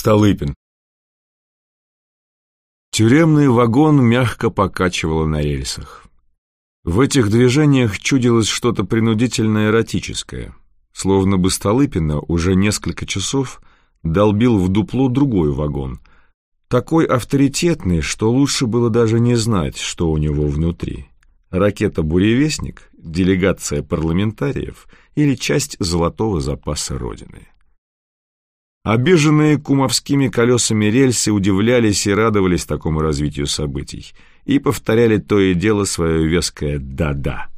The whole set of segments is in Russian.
Столыпин. Тюремный вагон мягко покачивало на рельсах. В этих движениях чудилось что-то принудительно эротическое, словно бы Столыпина уже несколько часов долбил в дупло другой вагон, такой авторитетный, что лучше было даже не знать, что у него внутри. Ракета «Буревестник», делегация парламентариев или часть золотого запаса Родины. Обиженные кумовскими колесами рельсы удивлялись и радовались такому развитию событий и повторяли то и дело свое веское «да-да».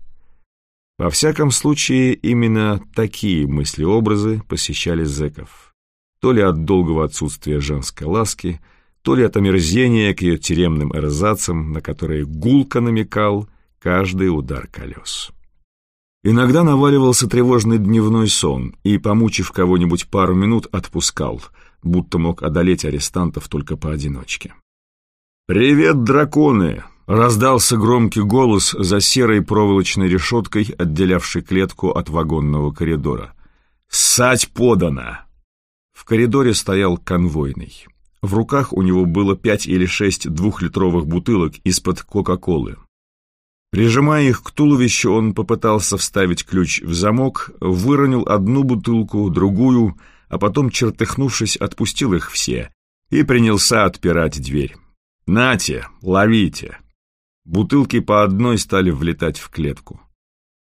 Во всяком случае, именно такие мысли-образы посещали зэков. То ли от долгого отсутствия женской ласки, то ли от омерзения к ее тюремным эрзацам, на которые гулко намекал каждый удар колес. Иногда наваливался тревожный дневной сон и, помучив кого-нибудь пару минут, отпускал, будто мог одолеть арестантов только поодиночке. «Привет, драконы!» — раздался громкий голос за серой проволочной решеткой, отделявшей клетку от вагонного коридора. «Ссать подано!» В коридоре стоял конвойный. В руках у него было пять или шесть двухлитровых бутылок из-под Кока-Колы. Прижимая их к туловищу, он попытался вставить ключ в замок, выронил одну бутылку, другую, а потом, чертыхнувшись, отпустил их все и принялся отпирать дверь. «Нате, ловите!» Бутылки по одной стали влетать в клетку.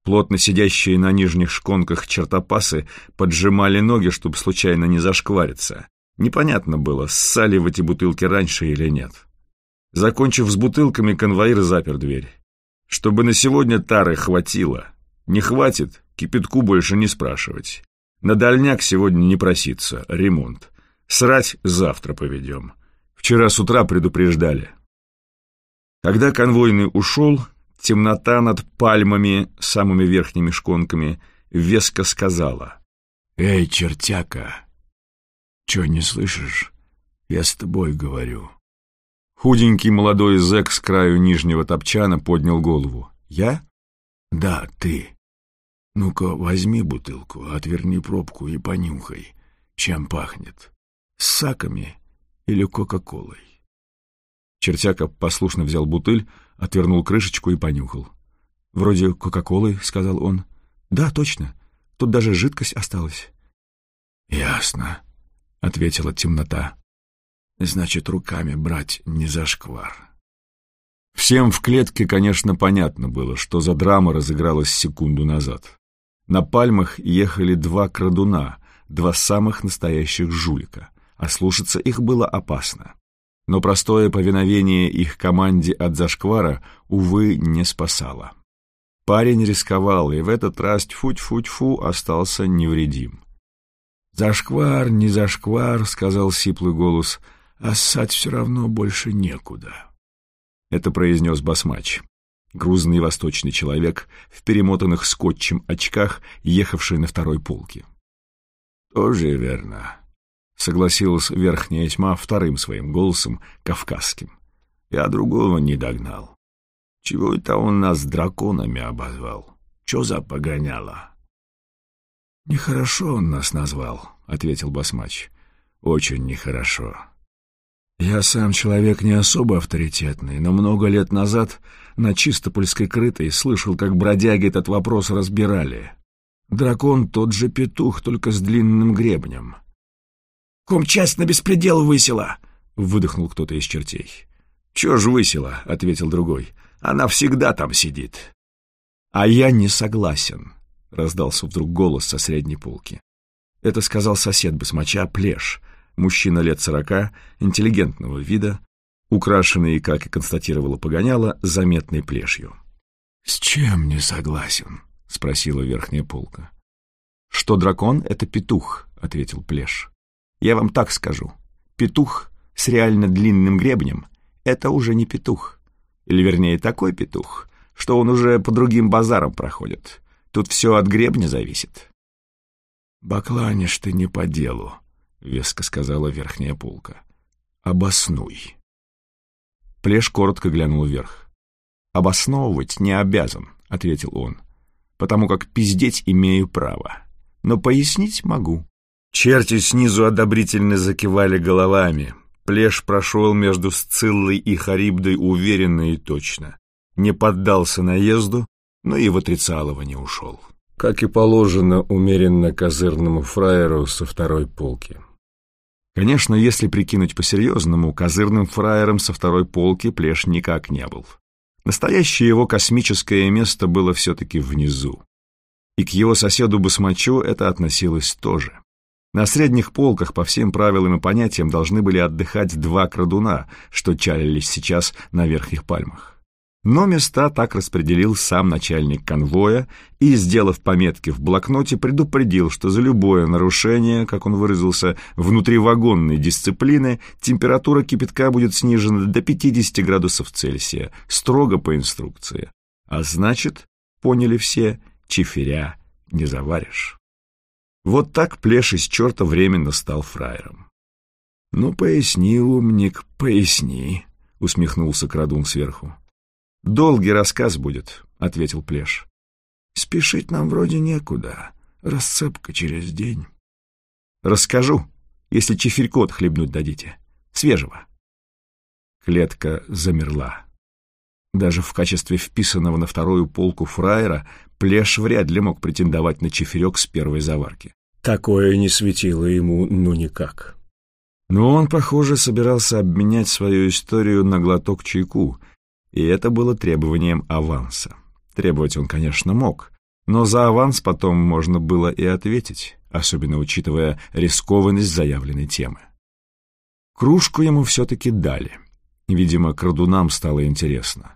Плотно сидящие на нижних шконках чертопасы поджимали ноги, чтобы случайно не зашквариться. Непонятно было, ссали в эти бутылки раньше или нет. Закончив с бутылками, конвоир запер дверь. Чтобы на сегодня тары хватило. Не хватит, кипятку больше не спрашивать. На дальняк сегодня не проситься, ремонт. Срать завтра поведем. Вчера с утра предупреждали. Когда конвойный ушел, темнота над пальмами, самыми верхними шконками, веско сказала. «Эй, чертяка, чё не слышишь? Я с тобой говорю». Худенький молодой зэк с краю нижнего топчана поднял голову. «Я?» «Да, ты. Ну-ка, возьми бутылку, отверни пробку и понюхай, чем пахнет. С саками или кока-колой?» Чертяка послушно взял бутыль, отвернул крышечку и понюхал. «Вроде кока-колы», — сказал он. «Да, точно. Тут даже жидкость осталась». «Ясно», — ответила темнота. Значит, руками брать не зашквар. Всем в клетке, конечно, понятно было, что за драма разыгралась секунду назад. На пальмах ехали два крадуна, два самых настоящих жулика, а слушаться их было опасно. Но простое повиновение их команде от зашквара, увы, не спасало. Парень рисковал, и в этот раз тьфу-тьфу-тьфу остался невредим. «Зашквар, не зашквар», — сказал сиплый голос, — а ссать все равно больше некуда. Это произнес басмач, грузный восточный человек в перемотанных скотчем очках, ехавший на второй полке. «Тоже верно», — согласилась верхняя тьма вторым своим голосом, кавказским. «Я другого не догнал. Чего это он нас драконами обозвал? Че за погоняло?» «Нехорошо он нас назвал», — ответил басмач. «Очень нехорошо. Я сам человек не особо авторитетный, но много лет назад на Чистопольской крытой слышал, как бродяги этот вопрос разбирали. Дракон тот же петух, только с длинным гребнем. «Комчасть на беспредел высела!» — выдохнул кто-то из чертей. «Чё ж высела?» — ответил другой. «Она всегда там сидит». «А я не согласен», — раздался вдруг голос со средней полки. Это сказал сосед басмача Плеш — мужчина лет сорока, интеллигентного вида, украшенный, как и констатировала Погоняла, заметной плешью. «С чем не согласен?» — спросила верхняя полка. «Что дракон — это петух», — ответил Плеш. «Я вам так скажу. Петух с реально длинным гребнем — это уже не петух. Или, вернее, такой петух, что он уже по другим базарам проходит. Тут все от гребня зависит». «Бакланишь ты не по делу», — веско сказала верхняя полка. «Обоснуй». Плеш коротко глянул вверх. «Обосновывать не обязан», — ответил он, «потому как пиздеть имею право. Но пояснить могу. Черти снизу одобрительно закивали головами. Плеш прошел между Сциллой и Харибдой уверенно и точно. Не поддался наезду, но и в отрицалово не ушел. Как и положено умеренно козырному фраеру со второй полки. Конечно, если прикинуть по-серьезному, козырным фраером со второй полки Плеш никак не был. Настоящее его космическое место было все-таки внизу. И к его соседу Басмачу это относилось тоже. На средних полках по всем правилам и понятиям должны были отдыхать два крадуна, что чалились сейчас на верхних пальмах. Но места так распределил сам начальник конвоя и, сделав пометки в блокноте, предупредил, что за любое нарушение, как он выразился, внутривагонной дисциплины, температура кипятка будет снижена до 50 градусов Цельсия, строго по инструкции. А значит, поняли все, чиферя не заваришь. Вот так Плеш из черта временно стал фраером. «Ну, поясни, умник, поясни», — усмехнулся крадун сверху. «Долгий рассказ будет», — ответил Плеш. «Спешить нам вроде некуда. Расцепка через день». «Расскажу, если чеферькот хлебнуть дадите. Свежего». Клетка замерла. Даже в качестве вписанного на вторую полку фраера Плеш вряд ли мог претендовать на чеферек с первой заварки. Такое не светило ему ну никак. Но он, похоже, собирался обменять свою историю на глоток чайку, и это было требованием аванса. Требовать он, конечно, мог, но за аванс потом можно было и ответить, особенно учитывая рискованность заявленной темы. Кружку ему все-таки дали. Видимо, крадунам стало интересно.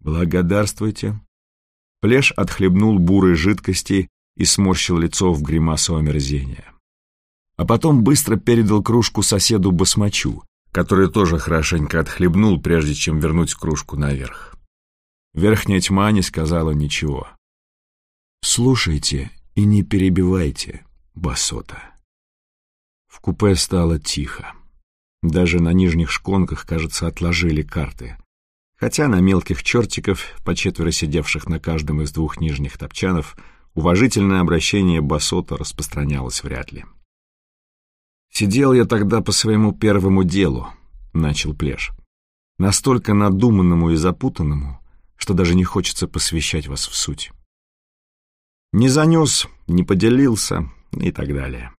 «Благодарствуйте», Плеш отхлебнул бурой жидкости и сморщил лицо в гримасу омерзения. А потом быстро передал кружку соседу Басмачу, который тоже хорошенько отхлебнул, прежде чем вернуть кружку наверх. Верхняя тьма не сказала ничего. «Слушайте и не перебивайте, басота». В купе стало тихо. Даже на нижних шконках, кажется, отложили карты хотя на мелких чертиков, по четверо сидевших на каждом из двух нижних топчанов, уважительное обращение басота распространялось вряд ли. «Сидел я тогда по своему первому делу», — начал Плеш, «настолько надуманному и запутанному, что даже не хочется посвящать вас в суть. Не занес, не поделился и так далее.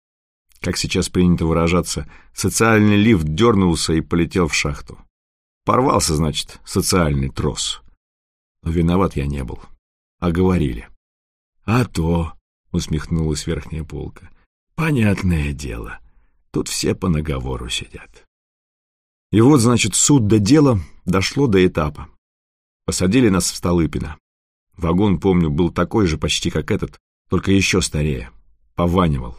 Как сейчас принято выражаться, социальный лифт дернулся и полетел в шахту. Порвался, значит, социальный трос. Но виноват я не был. А говорили. А то, усмехнулась верхняя полка. Понятное дело. Тут все по наговору сидят. И вот, значит, суд до дела дошло до этапа. Посадили нас в Столыпино. Вагон, помню, был такой же почти как этот, только еще старее. Пованивал.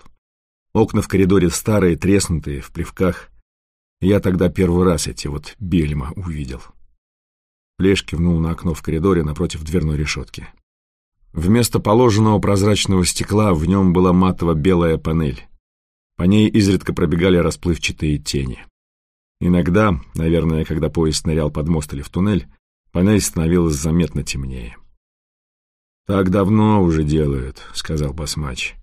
Окна в коридоре старые, треснутые, в плевках. Я тогда первый раз эти вот бельма увидел. Плеш кивнул на окно в коридоре напротив дверной решетки. Вместо положенного прозрачного стекла в нем была матово-белая панель. По ней изредка пробегали расплывчатые тени. Иногда, наверное, когда поезд нырял под мост или в туннель, панель становилась заметно темнее. «Так давно уже делают», — сказал Басмач,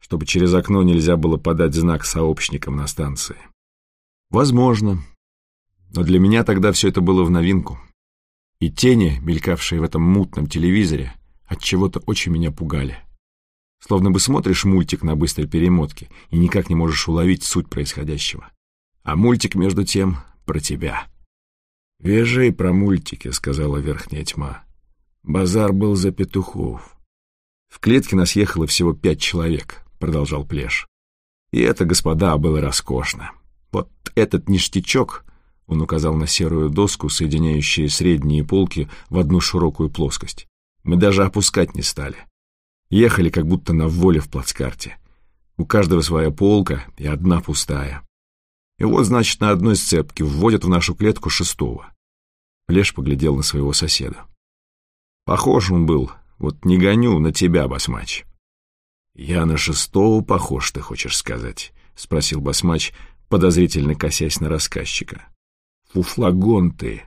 «чтобы через окно нельзя было подать знак сообщникам на станции. Возможно. Но для меня тогда все это было в новинку. И тени, мелькавшие в этом мутном телевизоре, от чего-то очень меня пугали. Словно бы смотришь мультик на быстрой перемотке и никак не можешь уловить суть происходящего. А мультик, между тем, про тебя. «Вяжи про мультики», — сказала верхняя тьма. «Базар был за петухов». «В клетке нас ехало всего пять человек», — продолжал Плеш. «И это, господа, было роскошно. Вот этот ништячок, он указал на серую доску, соединяющую средние полки в одну широкую плоскость. Мы даже опускать не стали. Ехали как будто на воле в плацкарте. У каждого своя полка и одна пустая. И вот, значит, на одной сцепке вводят в нашу клетку шестого. Плеш поглядел на своего соседа. Похож он был, вот не гоню на тебя, басмач. Я на шестого похож, ты хочешь сказать? — спросил басмач, подозрительно косясь на рассказчика. «Фуфлагон ты!»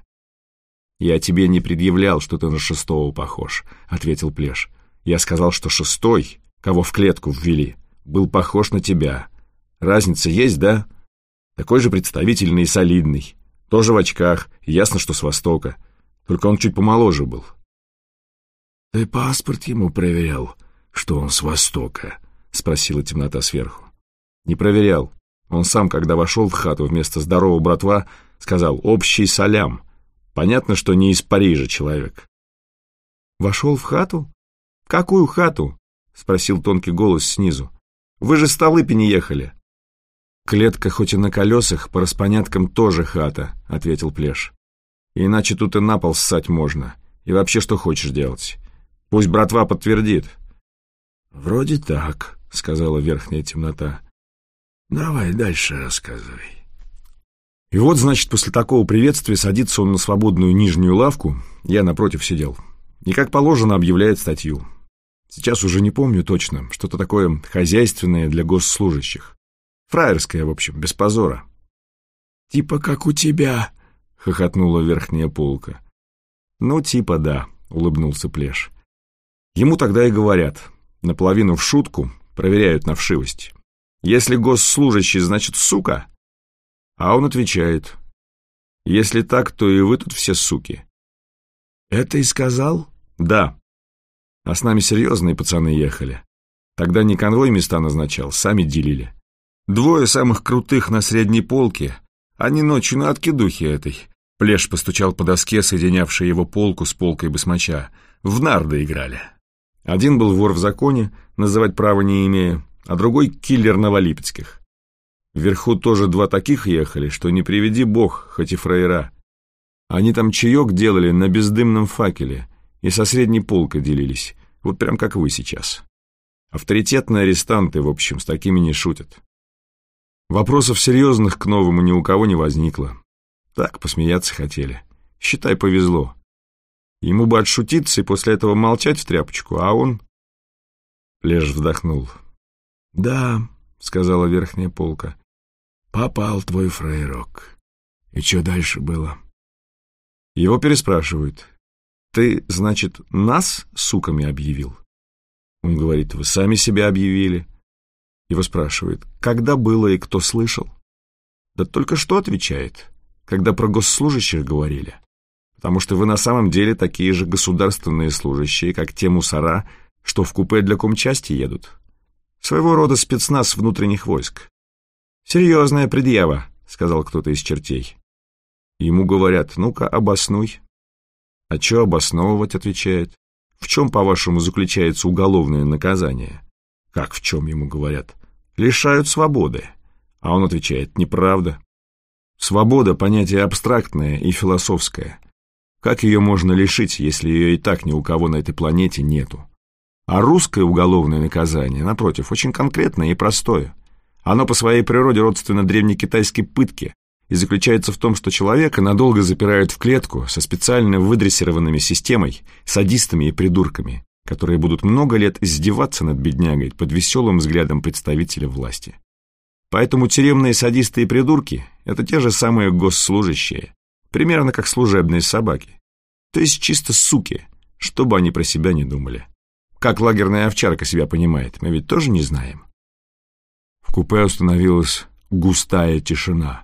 «Я тебе не предъявлял, что ты на шестого похож», — ответил Плеш. «Я сказал, что шестой, кого в клетку ввели, был похож на тебя, Разница есть, да? Такой же представительный и солидный. Тоже в очках, ясно, что с Востока. Только он чуть помоложе был. «Ты паспорт ему проверял, что он с Востока?» — спросила темнота сверху. «Не проверял. Он сам, когда вошел в хату вместо здорового братва, сказал «общий салям». Понятно, что не из Парижа человек». «Вошел в хату? Какую хату?» — спросил тонкий голос снизу. «Вы же с Толыпи ехали». «Клетка хоть и на колесах, по распоняткам тоже хата», — ответил Плеш. «Иначе тут и на пол ссать можно. И вообще что хочешь делать. Пусть братва подтвердит». «Вроде так», — сказала верхняя темнота. «Давай дальше рассказывай». И вот, значит, после такого приветствия садится он на свободную нижнюю лавку, я напротив сидел, и, как положено, объявляет статью. Сейчас уже не помню точно, что-то такое хозяйственное для госслужащих. Фраерское, в общем, без позора. «Типа как у тебя», — хохотнула верхняя полка. «Ну, типа да», — улыбнулся Плеш. Ему тогда и говорят, наполовину в шутку, проверяют на вшивость. Если госслужащий, значит, сука. А он отвечает, если так, то и вы тут все суки. «Это и сказал?» «Да. А с нами серьезные пацаны ехали. Тогда не конвой места назначал, сами делили. Двое самых крутых на средней полке. Они ночью на откидухе этой. Плеш постучал по доске, соединявшей его полку с полкой басмача. В нарды играли. Один был вор в законе, называть права не имея, а другой — киллер Новолипецких. Вверху тоже два таких ехали, что не приведи бог, хоть и фраера. Они там чаек делали на бездымном факеле и со средней полкой делились, вот прям как вы сейчас. Авторитетные арестанты, в общем, с такими не шутят. Вопросов серьезных к новому ни у кого не возникло. Так, посмеяться хотели. Считай, повезло. Ему бы отшутиться и после этого молчать в тряпочку, а он... Леж вздохнул. «Да», — сказала верхняя полка, — «попал твой фрейрок. И что дальше было?» Его переспрашивают. «Ты, значит, нас суками объявил?» Он говорит, «Вы сами себя объявили». Его спрашивают, когда было и кто слышал? Да только что отвечает, когда про госслужащих говорили. Потому что вы на самом деле такие же государственные служащие, как те мусора, что в купе для комчасти едут. Своего рода спецназ внутренних войск. «Серьезная предъява», — сказал кто-то из чертей. Ему говорят, ну-ка, обоснуй. А что обосновывать, отвечает. В чем, по-вашему, заключается уголовное наказание? Как в чем, ему говорят? Лишают свободы. А он отвечает, неправда. Свобода – понятие абстрактное и философское. Как ее можно лишить, если ее и так ни у кого на этой планете нету? А русское уголовное наказание, напротив, очень конкретное и простое. Оно по своей природе родственно древнекитайской пытке и заключается в том, что человека надолго запирают в клетку со специально выдрессированными системой, садистами и придурками, которые будут много лет издеваться над беднягой под веселым взглядом представителя власти. Поэтому тюремные садисты и придурки – это те же самые госслужащие, примерно как служебные собаки. То есть чисто суки, что бы они про себя не думали. Как лагерная овчарка себя понимает, мы ведь тоже не знаем. В купе установилась густая тишина.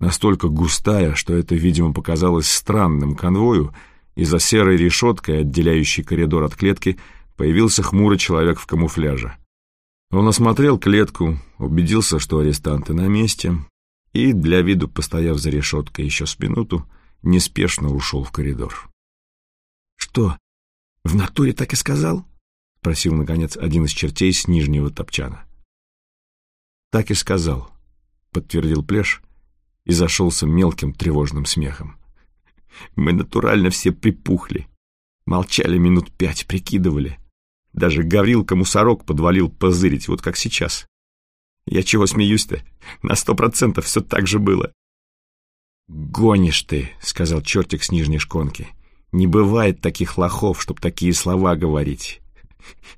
Настолько густая, что это, видимо, показалось странным конвою – и за серой решеткой, отделяющей коридор от клетки, появился хмурый человек в камуфляже. Он осмотрел клетку, убедился, что арестанты на месте, и, для виду постояв за решеткой еще с минуту, неспешно ушел в коридор. «Что, в натуре так и сказал?» — спросил, наконец, один из чертей с нижнего топчана. «Так и сказал», — подтвердил Плеш и зашелся мелким тревожным смехом. Мы натурально все припухли. Молчали минут пять, прикидывали. Даже Гаврилка-мусорок подвалил позырить, вот как сейчас. Я чего смеюсь-то? На сто процентов все так же было. «Гонишь ты», — сказал чертик с нижней шконки. «Не бывает таких лохов, чтоб такие слова говорить».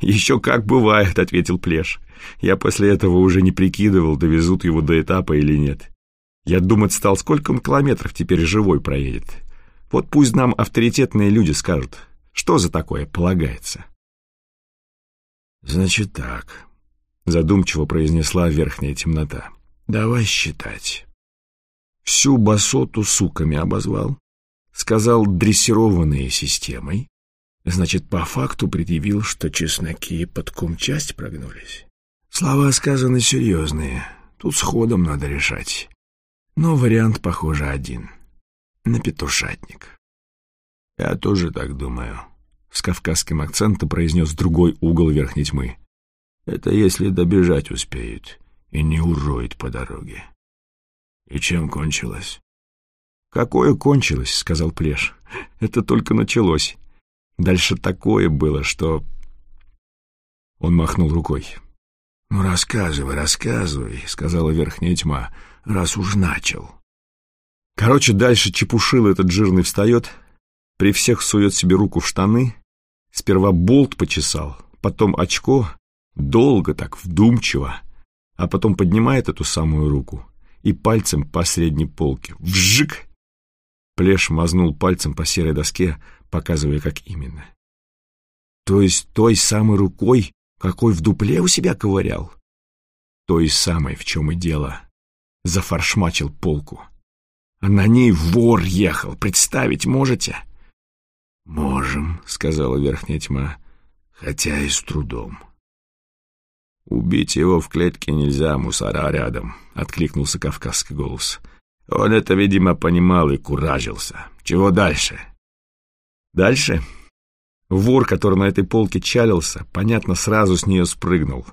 «Еще как бывает», — ответил Плеш. «Я после этого уже не прикидывал, довезут его до этапа или нет. Я думать стал, сколько он километров теперь живой проедет. Вот пусть нам авторитетные люди скажут, что за такое полагается. Значит так, задумчиво произнесла верхняя темнота. Давай считать. Всю басоту суками обозвал, сказал дрессированные системой, значит, по факту предъявил, что чесноки под кумчасть прогнулись. Слова сказаны серьезные, тут сходом надо решать. Но вариант, похоже, один. На петушатник. Я тоже так думаю. С кавказским акцентом произнес другой угол верхней тьмы. Это если добежать успеют и не уроет по дороге. И чем кончилось? «Какое кончилось?» — сказал Плеш. «Это только началось. Дальше такое было, что...» Он махнул рукой. «Ну, рассказывай, рассказывай», — сказала верхняя тьма, — «раз уж начал». Короче, дальше чепушил этот жирный встает, при всех сует себе руку в штаны, сперва болт почесал, потом очко, долго так, вдумчиво, а потом поднимает эту самую руку и пальцем по средней полке. Вжик! Плеш мазнул пальцем по серой доске, показывая, как именно. То есть той самой рукой, какой в дупле у себя ковырял? Той самой, в чем и дело. Зафаршмачил полку. А на ней вор ехал, представить можете? «Можем», — сказала верхняя тьма, — «хотя и с трудом». «Убить его в клетке нельзя, мусора рядом», — откликнулся кавказский голос. Он это, видимо, понимал и куражился. Чего дальше? Дальше? Вор, который на этой полке чалился, понятно, сразу с нее спрыгнул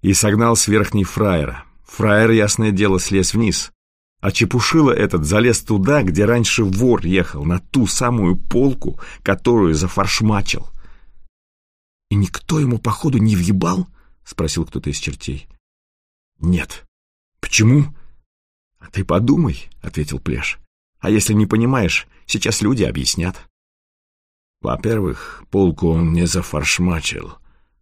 и согнал с верхней фраера. Фраер, ясное дело, слез вниз. А Чепушила этот залез туда, где раньше вор ехал, на ту самую полку, которую зафаршмачил. «И никто ему, походу, не въебал?» — спросил кто-то из чертей. «Нет». «Почему?» «А ты подумай», — ответил Плеш. «А если не понимаешь, сейчас люди объяснят». «Во-первых, полку он не зафаршмачил,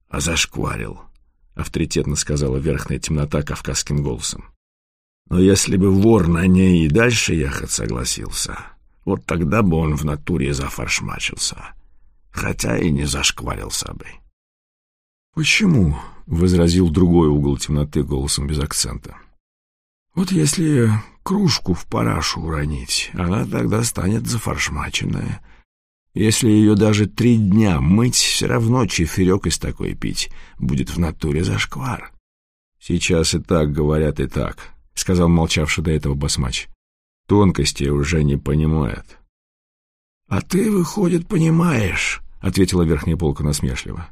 а зашкварил», — авторитетно сказала верхняя темнота кавказским голосом. «Но если бы вор на ней и дальше ехать согласился, вот тогда бы он в натуре зафаршмачился, хотя и не зашкварился бы». «Почему?» — возразил другой угол темноты голосом без акцента. Вот если кружку в парашу уронить, она тогда станет зафаршмаченная. Если ее даже три дня мыть, все равно чеферек из такой пить будет в натуре зашквар. «Сейчас и так говорят, и так», — сказал молчавший до этого басмач. «Тонкости уже не понимают». «А ты, выходит, понимаешь», — ответила верхняя полка насмешливо.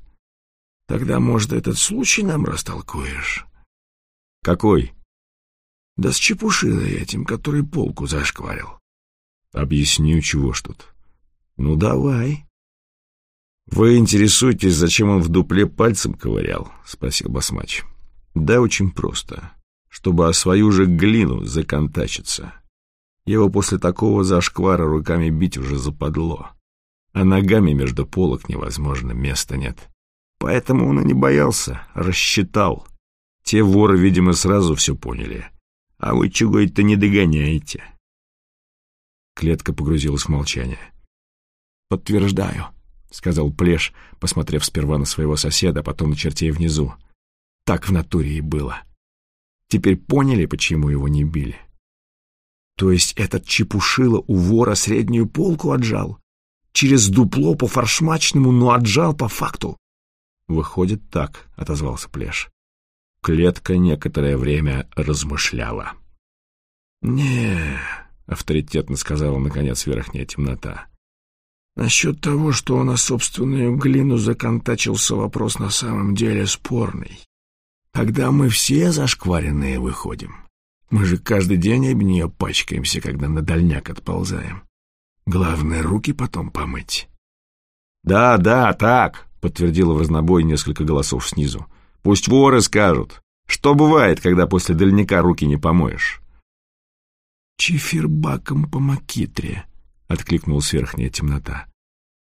«Тогда, может, этот случай нам растолкуешь?» «Какой?» Да с чепушилой этим, который полку зашкварил. Объясню, чего ж тут. Ну, давай. Вы интересуетесь, зачем он в дупле пальцем ковырял? Спросил Басмач. Да, очень просто. Чтобы о свою же глину законтачиться. Его после такого зашквара руками бить уже западло. А ногами между полок невозможно, места нет. Поэтому он и не боялся, рассчитал. Те воры, видимо, сразу все поняли а вы чего-то не догоняете. Клетка погрузилась в молчание. «Подтверждаю», — сказал Плеш, посмотрев сперва на своего соседа, а потом на чертей внизу. «Так в натуре и было. Теперь поняли, почему его не били?» «То есть этот чепушило у вора среднюю полку отжал? Через дупло по форшмачному, но отжал по факту?» «Выходит так», — отозвался Плеш. Клетка некоторое время размышляла. «Не», — авторитетно сказала, наконец, верхняя темнота. «Насчет того, что он о собственную глину законтачился, вопрос на самом деле спорный. Тогда мы все зашкваренные выходим. Мы же каждый день об нее пачкаемся, когда на дальняк отползаем. Главное, руки потом помыть». «Да, да, так», — подтвердило в разнобой несколько голосов снизу. Пусть воры скажут, что бывает, когда после дальника руки не помоешь. «Чифербаком по макитре», — откликнулась верхняя темнота.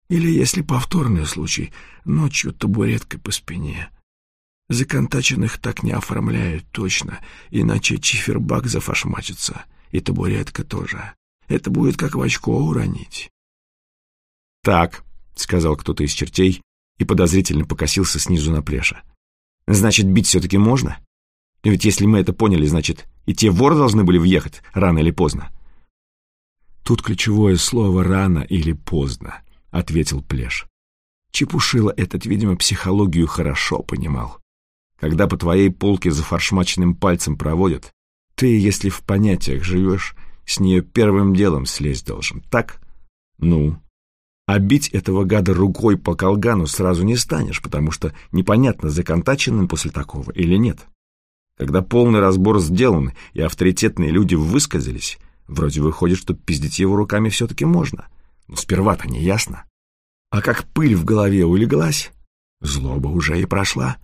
«Или, если повторный случай, ночью табуреткой по спине. Законтаченных так не оформляют точно, иначе чифербак зафашмачится, и табуретка тоже. Это будет как в очко уронить». «Так», — сказал кто-то из чертей и подозрительно покосился снизу на плеша. Значит, бить все-таки можно? Ведь если мы это поняли, значит, и те воры должны были въехать рано или поздно. Тут ключевое слово «рано» или «поздно», — ответил Плеш. Чепушила этот, видимо, психологию хорошо понимал. Когда по твоей полке за форшмаченным пальцем проводят, ты, если в понятиях живешь, с нее первым делом слезть должен, так? Ну, а бить этого гада рукой по колгану сразу не станешь, потому что непонятно, законтаченным после такого или нет. Когда полный разбор сделан и авторитетные люди высказались, вроде выходит, что пиздить его руками все-таки можно. Но сперва-то не ясно. А как пыль в голове улеглась, злоба уже и прошла.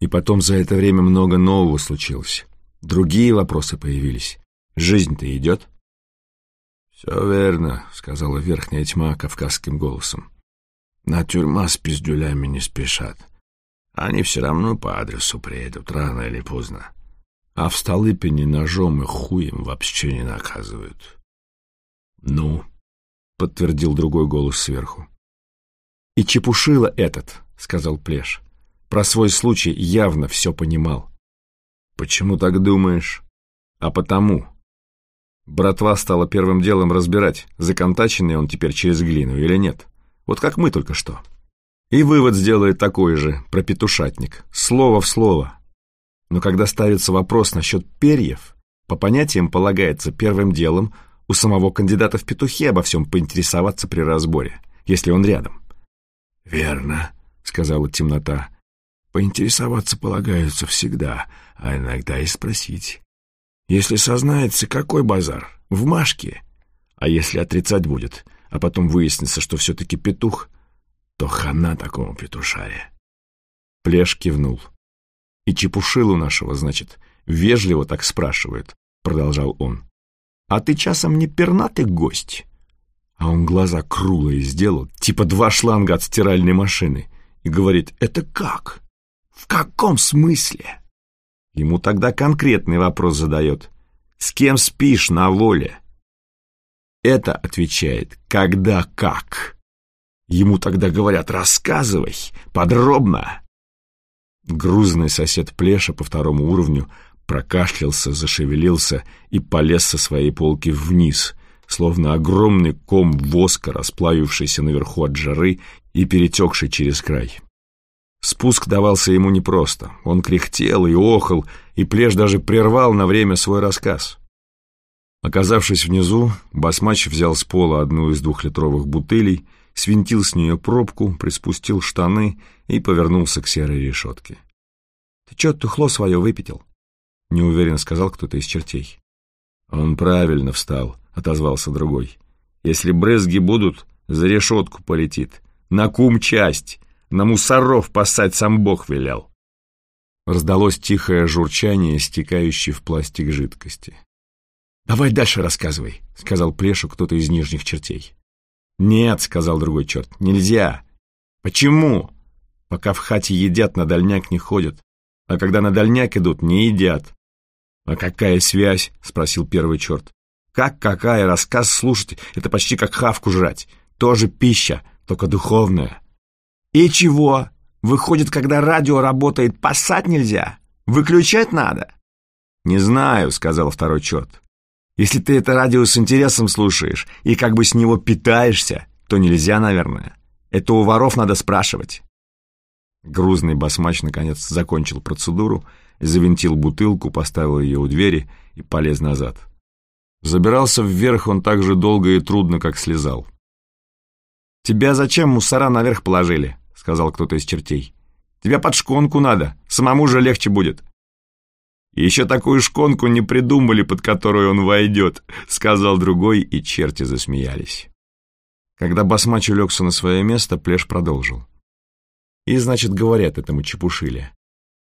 И потом за это время много нового случилось. Другие вопросы появились. Жизнь-то идет. «Все верно», — сказала верхняя тьма кавказским голосом. «На тюрьма с пиздюлями не спешат. Они все равно по адресу приедут, рано или поздно. А в Столыпине ножом и хуем вообще не наказывают». «Ну», — подтвердил другой голос сверху. «И чепушила этот», — сказал Плеш. «Про свой случай явно все понимал». «Почему так думаешь?» «А потому», Братва стала первым делом разбирать, законтаченный он теперь через глину или нет. Вот как мы только что. И вывод сделает такой же, про петушатник, слово в слово. Но когда ставится вопрос насчет перьев, по понятиям полагается первым делом у самого кандидата в петухи обо всем поинтересоваться при разборе, если он рядом. «Верно», — сказала темнота. «Поинтересоваться полагаются всегда, а иногда и спросить. Если сознается, какой базар? В Машке. А если отрицать будет, а потом выяснится, что все-таки петух, то хана такому петушаре. Плеш кивнул. И чепушилу нашего, значит, вежливо так спрашивает, продолжал он. А ты часом не пернатый гость? А он глаза круглые сделал, типа два шланга от стиральной машины, и говорит, это как? В каком смысле? Ему тогда конкретный вопрос задает. «С кем спишь на воле?» Это отвечает «когда как». Ему тогда говорят «рассказывай, подробно». Грузный сосед Плеша по второму уровню прокашлялся, зашевелился и полез со своей полки вниз, словно огромный ком воска, расплавившийся наверху от жары и перетекший через край. Спуск давался ему непросто. Он кряхтел и охал, и Плеш даже прервал на время свой рассказ. Оказавшись внизу, басмач взял с пола одну из двухлитровых бутылей, свинтил с нее пробку, приспустил штаны и повернулся к серой решетке. «Ты чё тухло свое выпятил?» — неуверенно сказал кто-то из чертей. «Он правильно встал», — отозвался другой. «Если брызги будут, за решетку полетит. На кум часть!» На мусоров пасать сам Бог велел. Раздалось тихое журчание, стекающее в пластик жидкости. «Давай дальше рассказывай», — сказал Плешу кто-то из нижних чертей. «Нет», — сказал другой черт, — «нельзя». «Почему?» «Пока в хате едят, на дальняк не ходят, а когда на дальняк идут, не едят». «А какая связь?» — спросил первый черт. «Как какая? Рассказ слушать — это почти как хавку жрать. Тоже пища, только духовная». «И чего? Выходит, когда радио работает, пасать нельзя? Выключать надо?» «Не знаю», — сказал второй черт. «Если ты это радио с интересом слушаешь и как бы с него питаешься, то нельзя, наверное. Это у воров надо спрашивать». Грузный басмач наконец закончил процедуру, завинтил бутылку, поставил ее у двери и полез назад. Забирался вверх он так же долго и трудно, как слезал. «Тебя зачем мусора наверх положили?» — сказал кто-то из чертей. «Тебя под шконку надо, самому же легче будет». «Еще такую шконку не придумали, под которую он войдет», — сказал другой, и черти засмеялись. Когда басмач улегся на свое место, Плеш продолжил. И, значит, говорят этому чепушиле.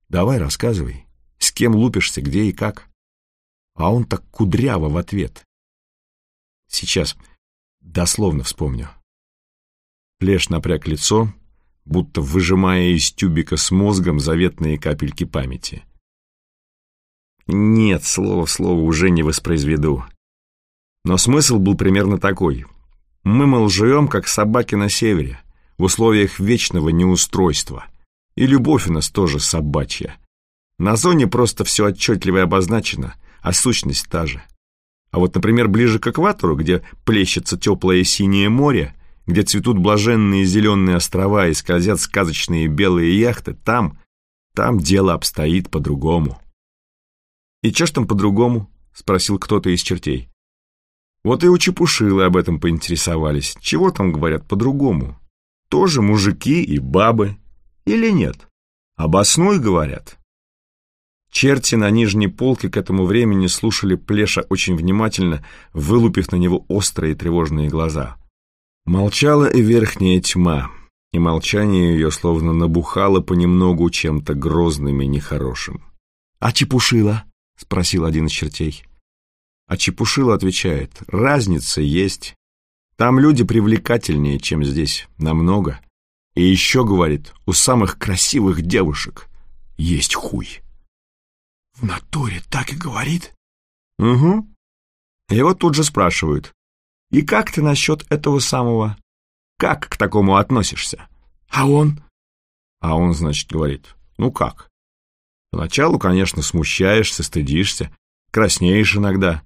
«Давай рассказывай, с кем лупишься, где и как». А он так кудряво в ответ. Сейчас дословно вспомню. Плеш напряг лицо, будто выжимая из тюбика с мозгом заветные капельки памяти. Нет, слово в слово уже не воспроизведу. Но смысл был примерно такой. Мы, мол, живем, как собаки на севере, в условиях вечного неустройства. И любовь у нас тоже собачья. На зоне просто все отчетливо обозначено, а сущность та же. А вот, например, ближе к экватору, где плещется теплое синее море, где цветут блаженные зеленые острова и скользят сказочные белые яхты, там, там дело обстоит по-другому. «И чё ж там по-другому?» — спросил кто-то из чертей. Вот и у Чепушилы об этом поинтересовались. Чего там говорят по-другому? Тоже мужики и бабы. Или нет? Обоснуй, говорят. Черти на нижней полке к этому времени слушали Плеша очень внимательно, вылупив на него острые тревожные глаза. Молчала и верхняя тьма, и молчание ее словно набухало понемногу чем-то грозным и нехорошим. «А Чепушила?» — спросил один из чертей. А Чепушила отвечает, разница есть. Там люди привлекательнее, чем здесь, намного. И еще, говорит, у самых красивых девушек есть хуй. В натуре так и говорит? Угу. Его тут же спрашивают, и как ты насчет этого самого? Как к такому относишься? А он? А он, значит, говорит, ну как? Поначалу, конечно, смущаешься, стыдишься, краснеешь иногда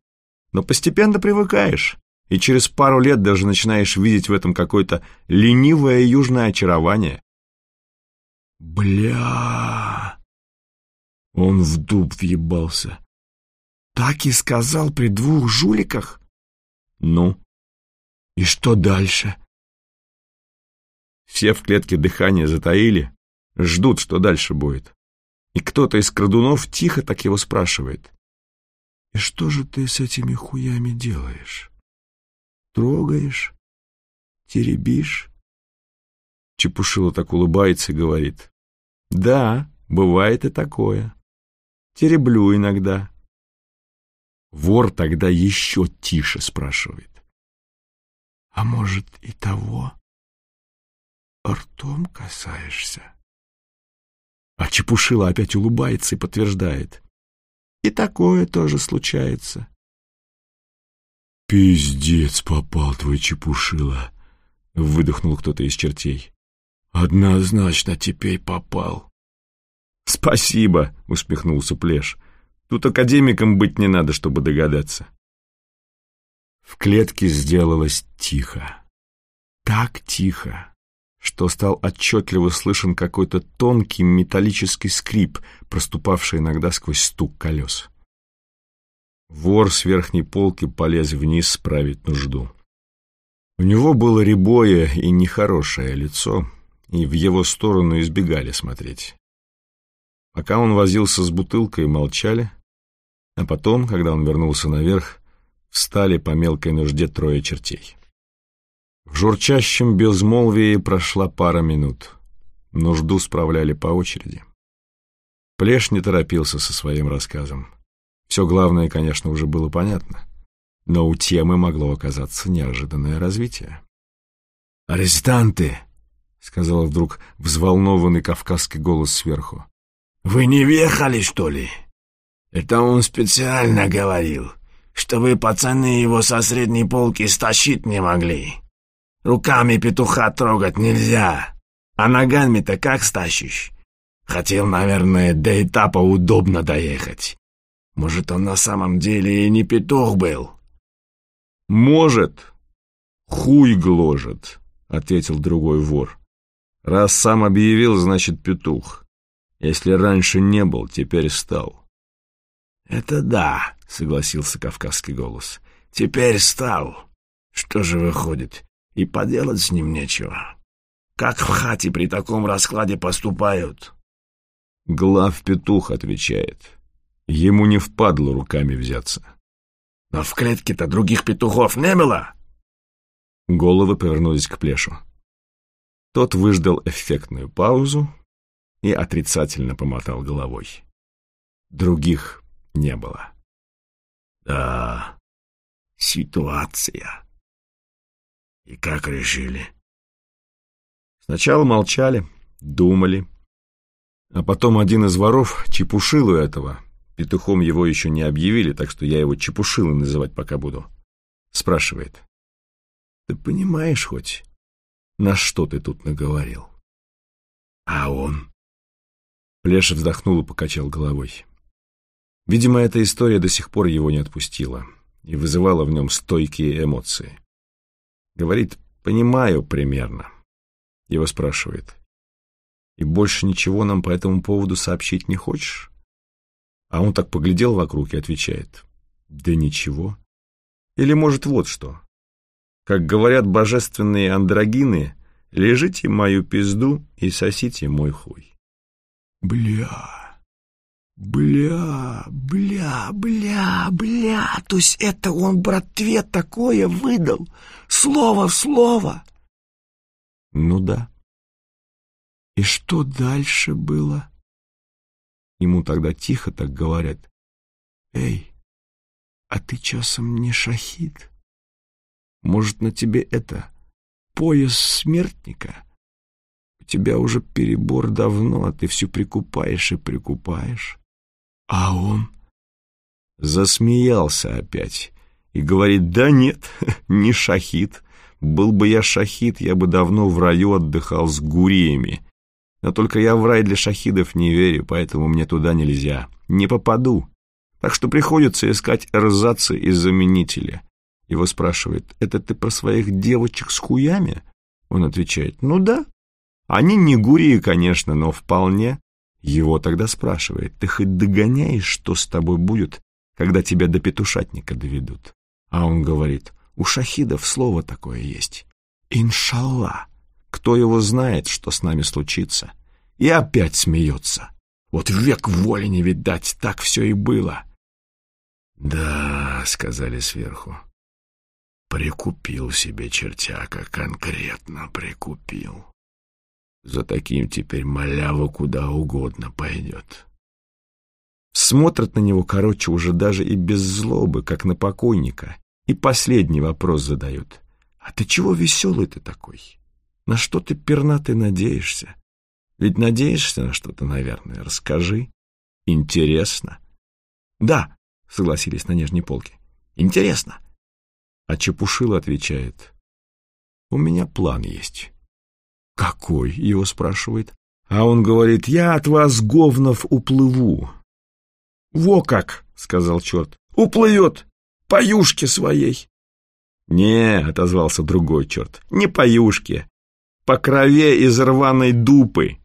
но постепенно привыкаешь, и через пару лет даже начинаешь видеть в этом какое-то ленивое южное очарование. Бля! Он в дуб въебался. Так и сказал при двух жуликах? Ну? И что дальше? Все в клетке дыхание затаили, ждут, что дальше будет. И кто-то из крадунов тихо так его спрашивает. И что же ты с этими хуями делаешь? Трогаешь? Теребишь? Чепушила так улыбается и говорит. Да, бывает и такое. Тереблю иногда. Вор тогда еще тише спрашивает. А может и того? Ртом касаешься? А Чепушила опять улыбается и подтверждает. И такое тоже случается. «Пиздец попал твой чепушила», — выдохнул кто-то из чертей. «Однозначно теперь попал». «Спасибо», — усмехнулся Плеш. «Тут академиком быть не надо, чтобы догадаться». В клетке сделалось тихо. Так тихо, что стал отчетливо слышен какой-то тонкий металлический скрип, проступавший иногда сквозь стук колес. Вор с верхней полки полез вниз справить нужду. У него было рябое и нехорошее лицо, и в его сторону избегали смотреть. Пока он возился с бутылкой, молчали, а потом, когда он вернулся наверх, встали по мелкой нужде трое чертей. В журчащем безмолвии прошла пара минут. Нужду справляли по очереди. Плеш не торопился со своим рассказом. Все главное, конечно, уже было понятно. Но у темы могло оказаться неожиданное развитие. «Арестанты!» — сказал вдруг взволнованный кавказский голос сверху. «Вы не въехали, что ли? Это он специально говорил, что вы, пацаны, его со средней полки стащить не могли. Руками петуха трогать нельзя. А ногами-то как стащишь? Хотел, наверное, до этапа удобно доехать. Может, он на самом деле и не петух был? Может. Хуй гложет, ответил другой вор. Раз сам объявил, значит петух. Если раньше не был, теперь стал. Это да, согласился кавказский голос. Теперь стал. Что же выходит? И поделать с ним нечего. Как в хате при таком раскладе поступают? Глав петух отвечает. Ему не впадло руками взяться. Но в клетке-то других петухов не было. Головы повернулись к плешу. Тот выждал эффектную паузу и отрицательно помотал головой. Других не было. Да, ситуация. И как решили? Сначала молчали, думали. А потом один из воров, Чепушилу этого, петухом его еще не объявили, так что я его Чепушилой называть пока буду, спрашивает. Ты понимаешь хоть, на что ты тут наговорил? А он? Плеша вздохнул и покачал головой. Видимо, эта история до сих пор его не отпустила и вызывала в нем стойкие эмоции. Говорит, понимаю примерно. Его спрашивает. И больше ничего нам по этому поводу сообщить не хочешь? А он так поглядел вокруг и отвечает. Да ничего. Или может вот что. Как говорят божественные андрогины, лежите мою пизду и сосите мой хуй. Бля... Бля, бля, бля, бля, то есть это он братве такое выдал, слово в слово. Ну да. И что дальше было? Ему тогда тихо так говорят. Эй, а ты часом не шахид? Может, на тебе это, пояс смертника? У тебя уже перебор давно, а ты все прикупаешь и прикупаешь. А он? Засмеялся опять и говорит, да нет, не шахид. Был бы я шахид, я бы давно в раю отдыхал с гуриями. Но только я в рай для шахидов не верю, поэтому мне туда нельзя. Не попаду. Так что приходится искать эрзацы и заменители. Его спрашивает, это ты про своих девочек с хуями? Он отвечает, ну да. Они не гурии, конечно, но вполне. Его тогда спрашивает, ты хоть догоняешь, что с тобой будет, когда тебя до петушатника доведут? А он говорит, у шахидов слово такое есть. Иншалла. Кто его знает, что с нами случится? И опять смеется. Вот век воли не видать, так все и было. «Да», — сказали сверху, — «прикупил себе чертяка, конкретно прикупил». За таким теперь малява куда угодно пойдет. Смотрят на него, короче, уже даже и без злобы, как на покойника. И последний вопрос задают. «А ты чего веселый ты такой? На что ты, пернатый, надеешься? Ведь надеешься на что-то, наверное. Расскажи. Интересно». «Да», — согласились на нижней полке. «Интересно». А Чепушила отвечает. «У меня план есть». «Какой?» — его спрашивает. А он говорит, «Я от вас, говнов, уплыву». «Во как!» — сказал черт. «Уплывет! По юшке своей!» «Не», — отозвался другой черт, — «не по юшке, по крови из рваной дупы».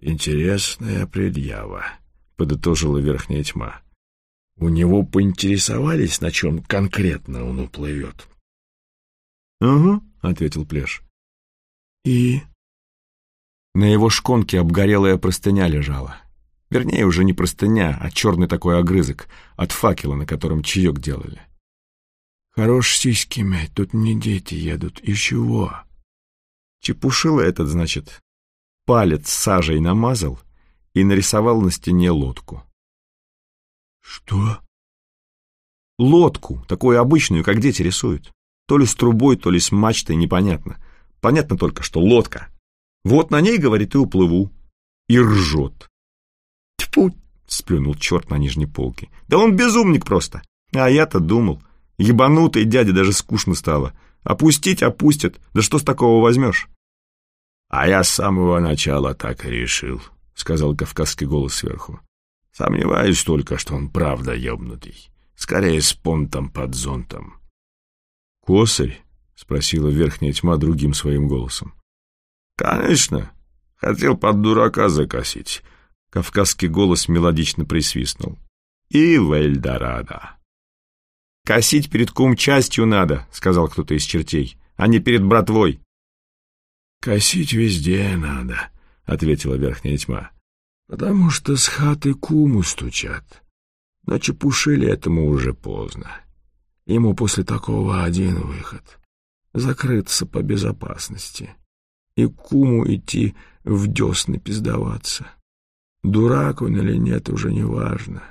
«Интересная предъява», — подытожила верхняя тьма. «У него поинтересовались, на чем конкретно он уплывет?» «Угу», — ответил Плеш. И... На его шконке обгорелая простыня лежала. Вернее, уже не простыня, а черный такой огрызок от факела, на котором чаек делали. Хорош сиськи мять, тут не дети едут. И чего? Чепушила этот, значит, палец сажей намазал и нарисовал на стене лодку. Что? Лодку, такую обычную, как дети рисуют. То ли с трубой, то ли с мачтой, непонятно. Понятно только, что лодка. Вот на ней, говорит, и уплыву. И ржет. Тьфу, сплюнул черт на нижней полке. Да он безумник просто. А я-то думал. Ебанутый дядя даже скучно стало. Опустить опустят. Да что с такого возьмешь? А я с самого начала так и решил, сказал кавказский голос сверху. Сомневаюсь только, что он правда ебнутый. Скорее с понтом под зонтом. Косарь, — спросила верхняя тьма другим своим голосом. «Конечно. Хотел под дурака закосить». Кавказский голос мелодично присвистнул. «И в Эльдорадо». «Косить перед кум частью надо», — сказал кто-то из чертей, — «а не перед братвой». «Косить везде надо», — ответила верхняя тьма, «потому что с хаты куму стучат. Но чепушили этому уже поздно. Ему после такого один выход закрыться по безопасности и куму идти в десны пиздоваться. Дурак он или нет, уже не важно.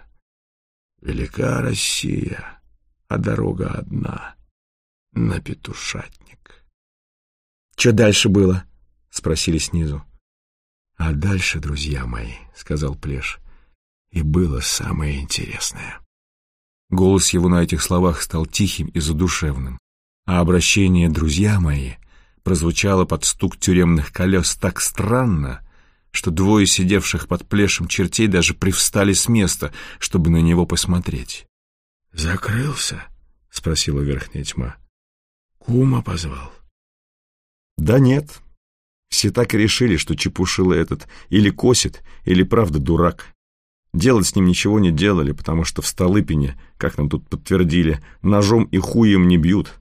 Велика Россия, а дорога одна — на петушатник. — Что дальше было? — спросили снизу. — А дальше, друзья мои, — сказал Плеш, — и было самое интересное. Голос его на этих словах стал тихим и задушевным а обращение «друзья мои» прозвучало под стук тюремных колес так странно, что двое сидевших под плешем чертей даже привстали с места, чтобы на него посмотреть. «Закрылся?» — спросила верхняя тьма. «Кума позвал?» «Да нет. Все так и решили, что Чепушила этот или косит, или правда дурак. Делать с ним ничего не делали, потому что в Столыпине, как нам тут подтвердили, ножом и хуем не бьют.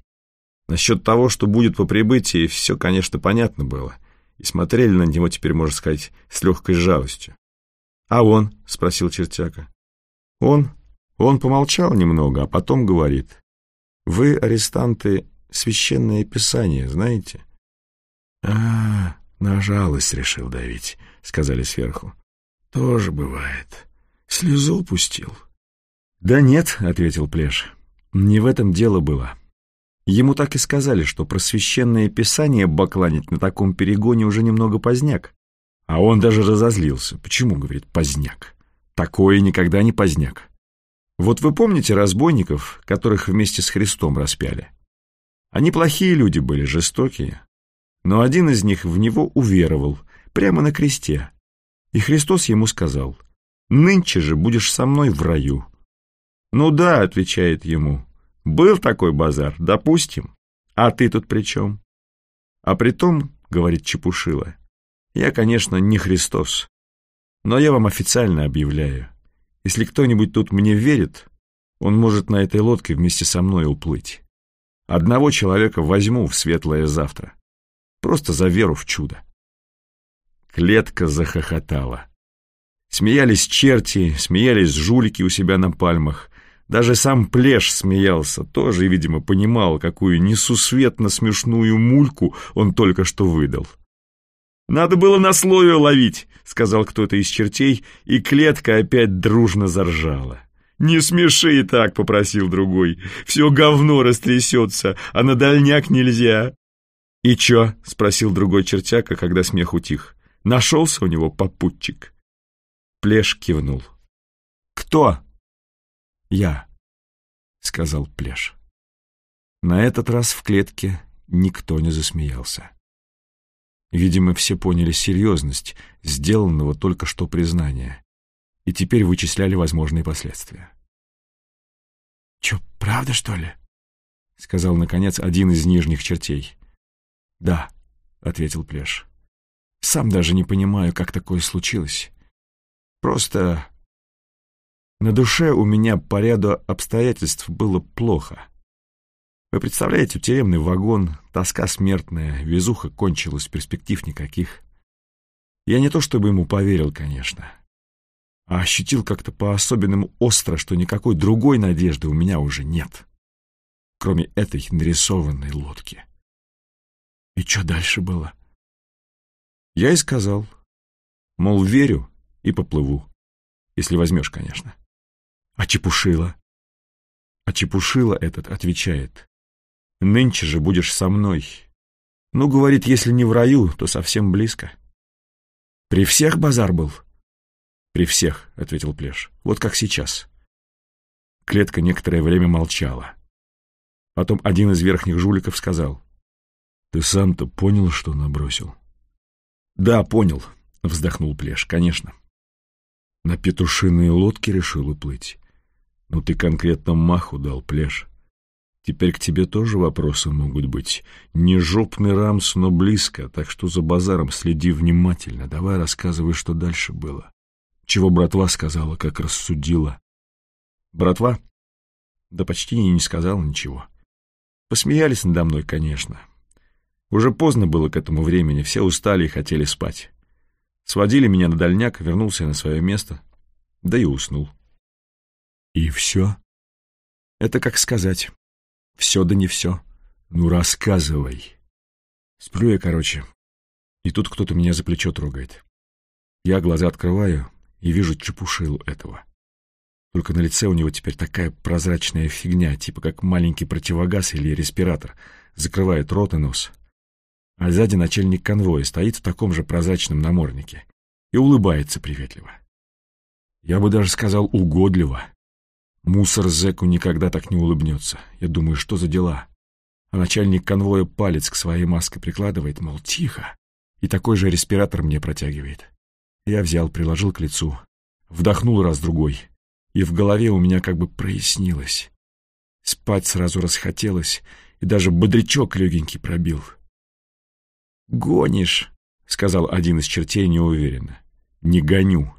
Насчет того, что будет по прибытии, все, конечно, понятно было, и смотрели на него теперь, можно сказать, с легкой жалостью. «А он?» — спросил чертяка. «Он? Он помолчал немного, а потом говорит. Вы, арестанты, священное писание знаете?» «А, на жалость решил давить», — сказали сверху. «Тоже бывает. Слезу пустил». «Да нет», — ответил Плеш, — «не в этом дело было». Ему так и сказали, что просвященное писание бакланить на таком перегоне уже немного поздняк. А он даже разозлился. Почему, говорит, поздняк? Такое никогда не поздняк. Вот вы помните разбойников, которых вместе с Христом распяли? Они плохие люди были, жестокие. Но один из них в него уверовал, прямо на кресте. И Христос ему сказал, «Нынче же будешь со мной в раю». «Ну да», — отвечает ему, был такой базар, допустим. А ты тут при чем? А при том, говорит Чепушила, я, конечно, не Христос, но я вам официально объявляю, если кто-нибудь тут мне верит, он может на этой лодке вместе со мной уплыть. Одного человека возьму в светлое завтра. Просто за веру в чудо. Клетка захохотала. Смеялись черти, смеялись жулики у себя на пальмах, даже сам Плеш смеялся, тоже, видимо, понимал, какую несусветно смешную мульку он только что выдал. «Надо было на слое ловить», — сказал кто-то из чертей, и клетка опять дружно заржала. «Не смеши так», — попросил другой. «Все говно растрясется, а на дальняк нельзя». «И чё?» — спросил другой чертяка, когда смех утих. «Нашелся у него попутчик?» Плеш кивнул. «Кто?» «Я», — сказал Плеш. На этот раз в клетке никто не засмеялся. Видимо, все поняли серьезность сделанного только что признания и теперь вычисляли возможные последствия. «Чё, правда, что ли?» — сказал, наконец, один из нижних чертей. «Да», — ответил Плеш. «Сам даже не понимаю, как такое случилось. Просто на душе у меня по ряду обстоятельств было плохо. Вы представляете, тюремный вагон, тоска смертная, везуха кончилась, перспектив никаких. Я не то чтобы ему поверил, конечно, а ощутил как-то по-особенному остро, что никакой другой надежды у меня уже нет, кроме этой нарисованной лодки. И что дальше было? Я и сказал, мол, верю и поплыву, если возьмешь, конечно. А Чепушила? А Чепушила этот отвечает. Нынче же будешь со мной. Ну, говорит, если не в раю, то совсем близко. При всех базар был? При всех, ответил Плеш. Вот как сейчас. Клетка некоторое время молчала. Потом один из верхних жуликов сказал. Ты сам-то понял, что набросил? Да, понял, вздохнул Плеш, конечно. На петушиные лодки решил уплыть. Ну ты конкретно маху дал, Плеш. Теперь к тебе тоже вопросы могут быть. Не жопный рамс, но близко, так что за базаром следи внимательно. Давай рассказывай, что дальше было. Чего братва сказала, как рассудила. Братва? Да почти не сказала ничего. Посмеялись надо мной, конечно. Уже поздно было к этому времени, все устали и хотели спать. Сводили меня на дальняк, вернулся на свое место, да и уснул. И все? Это как сказать. Все да не все. Ну, рассказывай. Сплю я, короче. И тут кто-то меня за плечо трогает. Я глаза открываю и вижу чепушилу этого. Только на лице у него теперь такая прозрачная фигня, типа как маленький противогаз или респиратор, закрывает рот и нос. А сзади начальник конвоя стоит в таком же прозрачном наморднике и улыбается приветливо. Я бы даже сказал угодливо. Мусор зэку никогда так не улыбнется. Я думаю, что за дела? А начальник конвоя палец к своей маске прикладывает, мол, тихо. И такой же респиратор мне протягивает. Я взял, приложил к лицу, вдохнул раз-другой, и в голове у меня как бы прояснилось. Спать сразу расхотелось, и даже бодрячок легенький пробил. «Гонишь», — сказал один из чертей неуверенно. «Не гоню».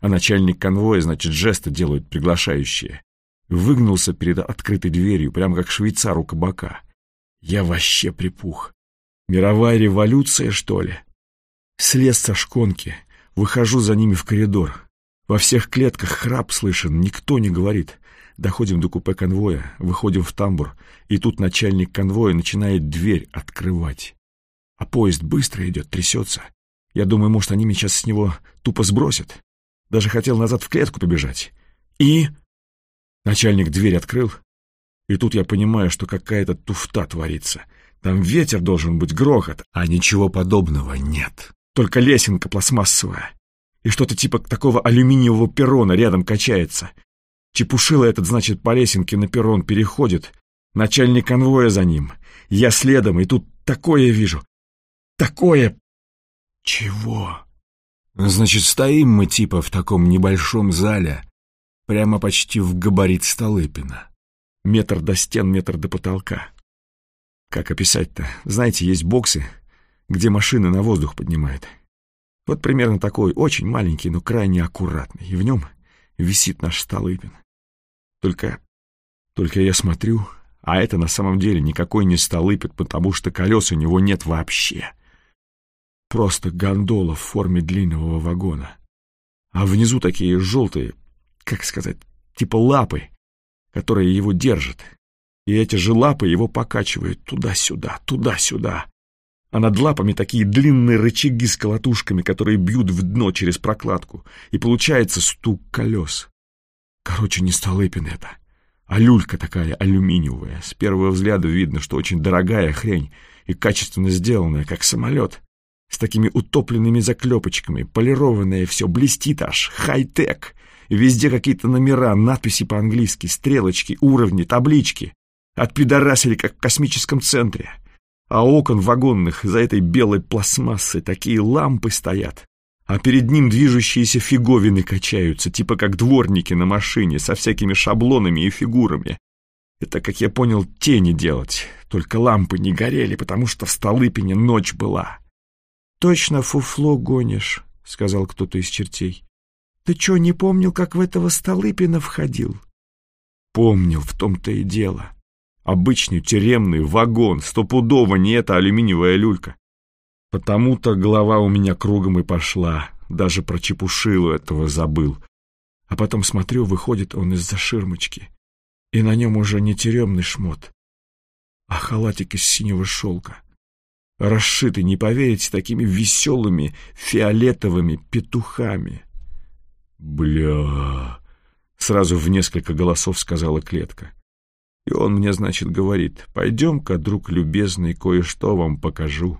А начальник конвоя, значит, жесты делают приглашающие. Выгнулся перед открытой дверью, прямо как швейцар у кабака. Я вообще припух. Мировая революция, что ли? Слез со шконки, выхожу за ними в коридор. Во всех клетках храп слышен, никто не говорит. Доходим до купе конвоя, выходим в тамбур, и тут начальник конвоя начинает дверь открывать. А поезд быстро идет, трясется. Я думаю, может, они меня сейчас с него тупо сбросят. Даже хотел назад в клетку побежать. И... Начальник дверь открыл, и тут я понимаю, что какая-то туфта творится. Там ветер должен быть, грохот, а ничего подобного нет. Только лесенка пластмассовая. И что-то типа такого алюминиевого перрона рядом качается. Чепушила этот, значит, по лесенке на перрон переходит. Начальник конвоя за ним. Я следом, и тут такое вижу. Такое... Чего? Значит, стоим мы типа в таком небольшом зале, прямо почти в габарит Столыпина. Метр до стен, метр до потолка. Как описать-то? Знаете, есть боксы, где машины на воздух поднимают. Вот примерно такой, очень маленький, но крайне аккуратный. И в нем висит наш Столыпин. Только... Только я смотрю, а это на самом деле никакой не Столыпин, потому что колес у него нет вообще. Просто гондола в форме длинного вагона. А внизу такие желтые, как сказать, типа лапы, которые его держат. И эти же лапы его покачивают туда-сюда, туда-сюда. А над лапами такие длинные рычаги с колотушками, которые бьют в дно через прокладку. И получается стук колес. Короче, не Столыпин это, а люлька такая алюминиевая. С первого взгляда видно, что очень дорогая хрень и качественно сделанная, как самолет. С такими утопленными заклепочками, полированное все, блестит аж, хай-тек. Везде какие-то номера, надписи по-английски, стрелочки, уровни, таблички. Отпидорасили, как в космическом центре. А окон вагонных за этой белой пластмассой такие лампы стоят. А перед ним движущиеся фиговины качаются, типа как дворники на машине, со всякими шаблонами и фигурами. Это, как я понял, тени делать. Только лампы не горели, потому что в Столыпине ночь была. «Точно фуфло гонишь», — сказал кто-то из чертей. «Ты чё, не помнил, как в этого Столыпина входил?» «Помнил, в том-то и дело. Обычный тюремный вагон, стопудово не эта алюминиевая люлька. Потому-то голова у меня кругом и пошла, даже про чепушилу этого забыл. А потом смотрю, выходит он из-за ширмочки, и на нем уже не тюремный шмот, а халатик из синего шелка расшитый, не поверите, такими веселыми фиолетовыми петухами. «Бля!» — сразу в несколько голосов сказала клетка. И он мне, значит, говорит, «Пойдем-ка, друг любезный, кое-что вам покажу».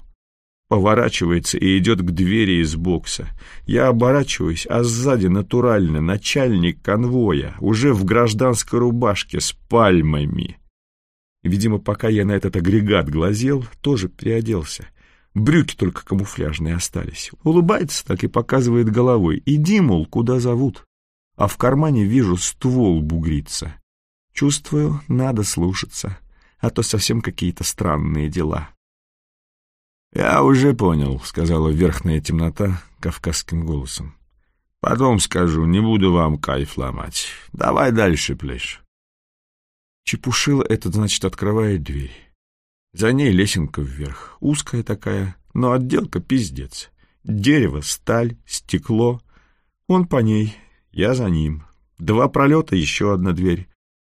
Поворачивается и идет к двери из бокса. Я оборачиваюсь, а сзади натурально начальник конвоя, уже в гражданской рубашке с пальмами. Видимо, пока я на этот агрегат глазел, тоже приоделся. Брюки только камуфляжные остались. Улыбается так и показывает головой. Иди, мол, куда зовут. А в кармане вижу ствол бугрится. Чувствую, надо слушаться, а то совсем какие-то странные дела. «Я уже понял», — сказала верхняя темнота кавказским голосом. «Потом скажу, не буду вам кайф ломать. Давай дальше, плешь». Чепушила этот, значит, открывает дверь. За ней лесенка вверх, узкая такая, но отделка пиздец. Дерево, сталь, стекло. Он по ней, я за ним. Два пролета, еще одна дверь.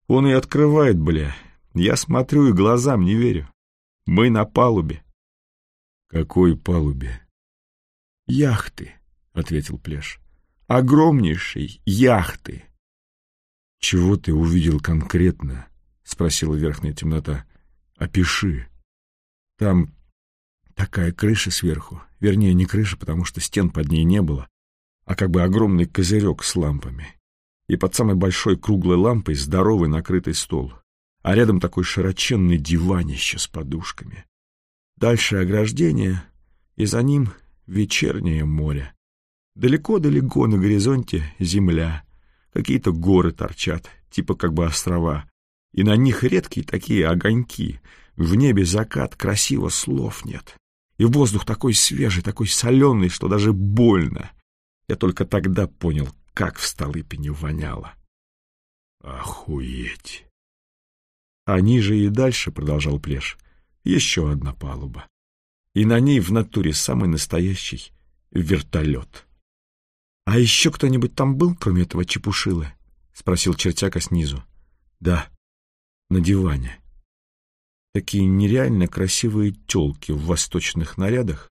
Он и открывает, бля. Я смотрю и глазам не верю. Мы на палубе. Какой палубе? Яхты, ответил Плеш. Огромнейшей яхты. Чего ты увидел конкретно? — спросила верхняя темнота. «Опиши. Там такая крыша сверху. Вернее, не крыша, потому что стен под ней не было, а как бы огромный козырек с лампами. И под самой большой круглой лампой здоровый накрытый стол. А рядом такой широченный диванище с подушками. Дальше ограждение, и за ним вечернее море. Далеко-далеко на горизонте земля, какие-то горы торчат, типа как бы острова, и на них редкие такие огоньки. В небе закат, красиво, слов нет. И воздух такой свежий, такой соленый, что даже больно. Я только тогда понял, как в Столыпине воняло. Охуеть! А ниже и дальше, продолжал Плеш, еще одна палуба. И на ней в натуре самый настоящий вертолет. — А еще кто-нибудь там был, кроме этого чепушилы? — спросил чертяка снизу. — Да, на диване. Такие нереально красивые тёлки в восточных нарядах,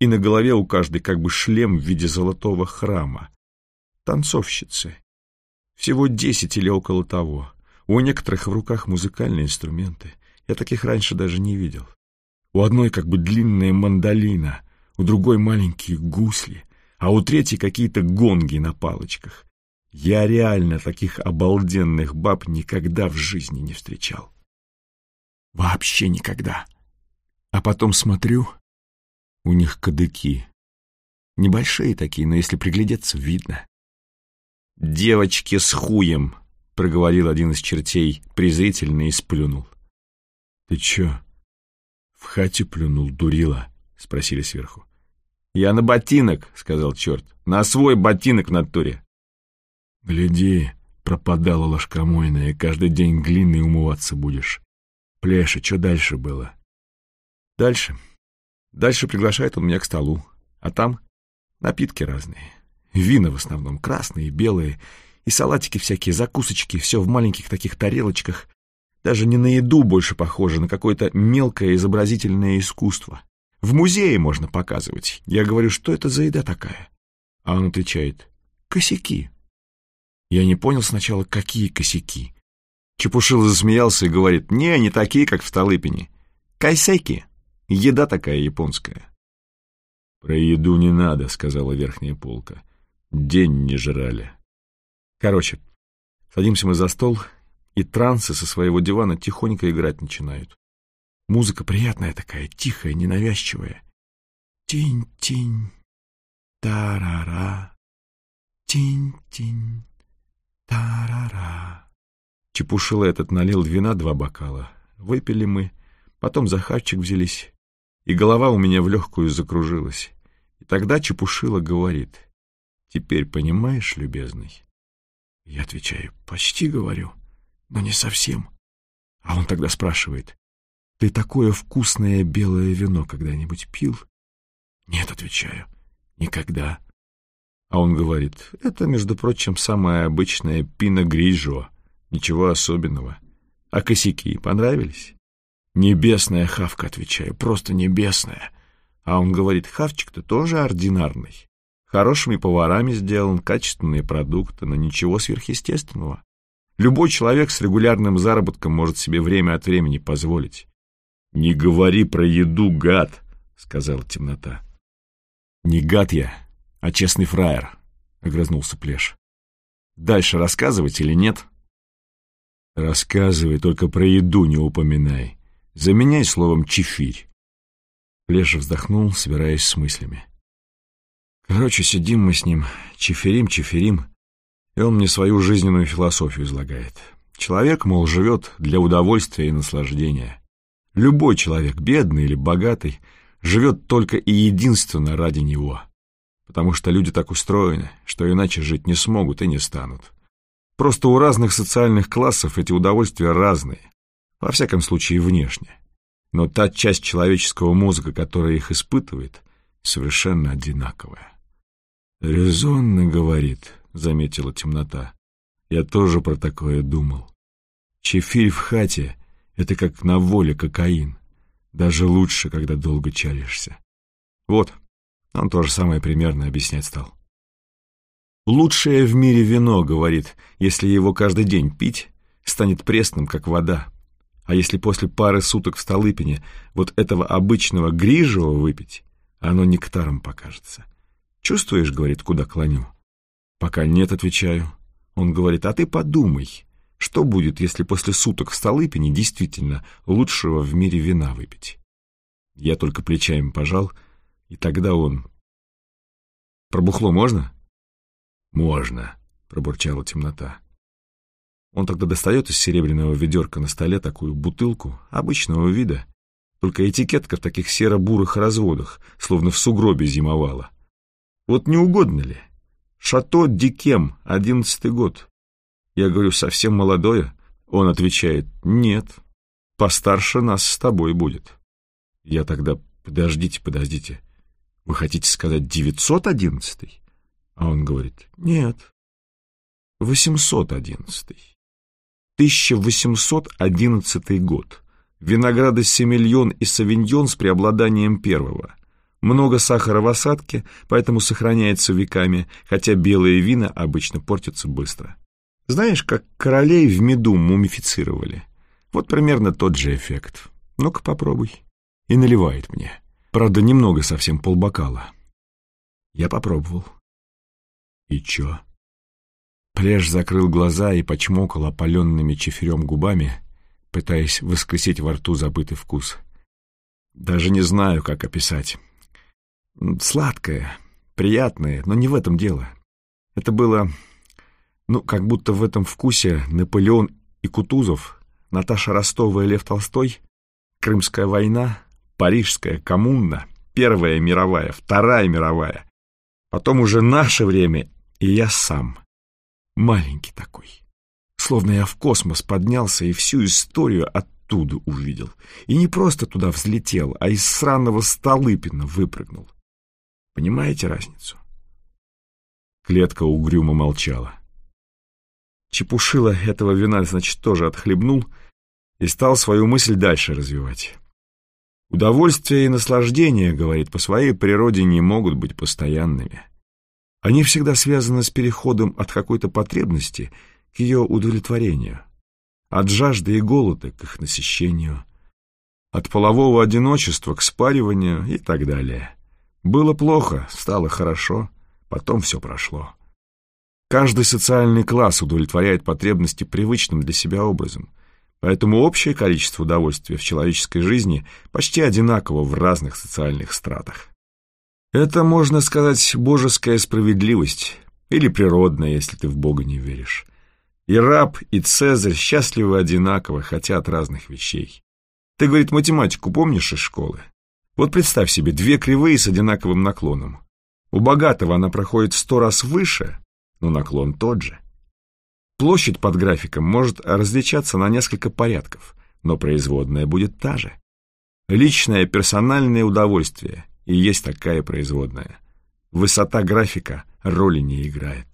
и на голове у каждой как бы шлем в виде золотого храма. Танцовщицы. Всего десять или около того. У некоторых в руках музыкальные инструменты. Я таких раньше даже не видел. У одной как бы длинная мандолина, у другой маленькие гусли, а у третьей какие-то гонги на палочках. Я реально таких обалденных баб никогда в жизни не встречал. Вообще никогда. А потом смотрю, у них кадыки. Небольшие такие, но если приглядеться, видно. «Девочки с хуем!» — проговорил один из чертей презрительно и сплюнул. «Ты чё, в хате плюнул, дурила?» — спросили сверху. «Я на ботинок», — сказал черт. «На свой ботинок в натуре». «Гляди, пропадала ложка мойная, каждый день глиной умываться будешь. Плеша, что дальше было?» «Дальше. Дальше приглашает он меня к столу. А там напитки разные. Вина в основном, красные, белые, и салатики всякие, закусочки, все в маленьких таких тарелочках. Даже не на еду больше похоже, на какое-то мелкое изобразительное искусство. В музее можно показывать. Я говорю, что это за еда такая? А он отвечает, косяки. Я не понял сначала, какие косяки. Чепушила засмеялся и говорит, не, не такие, как в Столыпине. Кайсеки. Еда такая японская. «Про еду не надо», — сказала верхняя полка. День не жрали. Короче, садимся мы за стол, и трансы со своего дивана тихонько играть начинают. Музыка приятная такая, тихая, ненавязчивая. Тинь-тинь, тарара, тинь-тинь, тарара. Чепушила этот налил вина два бокала. Выпили мы, потом за хавчик взялись, и голова у меня в легкую закружилась. И тогда Чепушила говорит — Теперь понимаешь, любезный? Я отвечаю, почти говорю, но не совсем. А он тогда спрашивает, ты такое вкусное белое вино когда-нибудь пил? Нет, отвечаю, никогда. А он говорит, это, между прочим, самое обычное пино грижо, ничего особенного. А косяки понравились? Небесная хавка, отвечаю, просто небесная. А он говорит, хавчик-то тоже ординарный. Хорошими поварами сделан, качественные продукты, но ничего сверхъестественного. Любой человек с регулярным заработком может себе время от времени позволить. «Не говори про еду, гад!» — сказала темнота. «Не гад я, а честный фраер», — огрызнулся Плеш. «Дальше рассказывать или нет?» «Рассказывай, только про еду не упоминай. Заменяй словом «чефирь». Плеш вздохнул, собираясь с мыслями. Короче, сидим мы с ним, чеферим-чеферим, и он мне свою жизненную философию излагает. Человек, мол, живет для удовольствия и наслаждения. Любой человек, бедный или богатый, живет только и единственно ради него. Потому что люди так устроены, что иначе жить не смогут и не станут. Просто у разных социальных классов эти удовольствия разные, во всяком случае внешне. Но та часть человеческого мозга, которая их испытывает, совершенно одинаковая. «Резонно, — говорит, — заметила темнота. Я тоже про такое думал. Чефирь в хате — это как на воле кокаин. Даже лучше, когда долго чалишься. Вот, он то же самое примерно объяснять стал. Лучшее в мире вино, говорит, если его каждый день пить, станет пресным, как вода. А если после пары суток в Столыпине вот этого обычного грижего выпить, оно нектаром покажется. «Чувствуешь, — говорит, — куда клоню?» «Пока нет, — отвечаю. Он говорит, а ты подумай, что будет, если после суток в Столыпине действительно лучшего в мире вина выпить?» Я только плечами пожал, и тогда он... Про бухло можно? Можно, пробурчала темнота. Он тогда достает из серебряного ведерка на столе такую бутылку обычного вида, только этикетка в таких серо-бурых разводах, словно в сугробе зимовала. Вот не угодно ли? Шато Дикем, одиннадцатый год. Я говорю, совсем молодое. Он отвечает, нет, постарше нас с тобой будет. Я тогда, подождите, подождите, вы хотите сказать девятьсот одиннадцатый? А он говорит, нет, восемьсот одиннадцатый. 1811 год. Винограды Семильон и Савиньон с преобладанием первого. Много сахара в осадке, поэтому сохраняется веками, хотя белые вина обычно портятся быстро. Знаешь, как королей в меду мумифицировали? Вот примерно тот же эффект. Ну-ка попробуй. И наливает мне. Правда, немного совсем полбокала. Я попробовал. И чё? Плеш закрыл глаза и почмокал опаленными чеферем губами, пытаясь воскресить во рту забытый вкус. Даже не знаю, как описать. Сладкое, приятное, но не в этом дело. Это было, ну, как будто в этом вкусе Наполеон и Кутузов, Наташа Ростова и Лев Толстой, Крымская война, Парижская коммуна, Первая мировая, Вторая мировая, потом уже наше время и я сам. Маленький такой. Словно я в космос поднялся и всю историю оттуда увидел. И не просто туда взлетел, а из сраного Столыпина выпрыгнул. Понимаете разницу? Клетка угрюмо молчала. Чепушила этого вина, значит, тоже отхлебнул и стал свою мысль дальше развивать. Удовольствие и наслаждение, говорит, по своей природе не могут быть постоянными. Они всегда связаны с переходом от какой-то потребности к ее удовлетворению, от жажды и голода к их насыщению, от полового одиночества к спариванию и так далее. Было плохо, стало хорошо, потом все прошло. Каждый социальный класс удовлетворяет потребности привычным для себя образом, поэтому общее количество удовольствия в человеческой жизни почти одинаково в разных социальных стратах. Это, можно сказать, божеская справедливость, или природная, если ты в Бога не веришь. И раб, и Цезарь счастливы одинаково, хотят разных вещей. Ты, говорит, математику помнишь из школы? Вот представь себе две кривые с одинаковым наклоном. У богатого она проходит сто раз выше, но наклон тот же. Площадь под графиком может различаться на несколько порядков, но производная будет та же. Личное персональное удовольствие и есть такая производная. Высота графика роли не играет.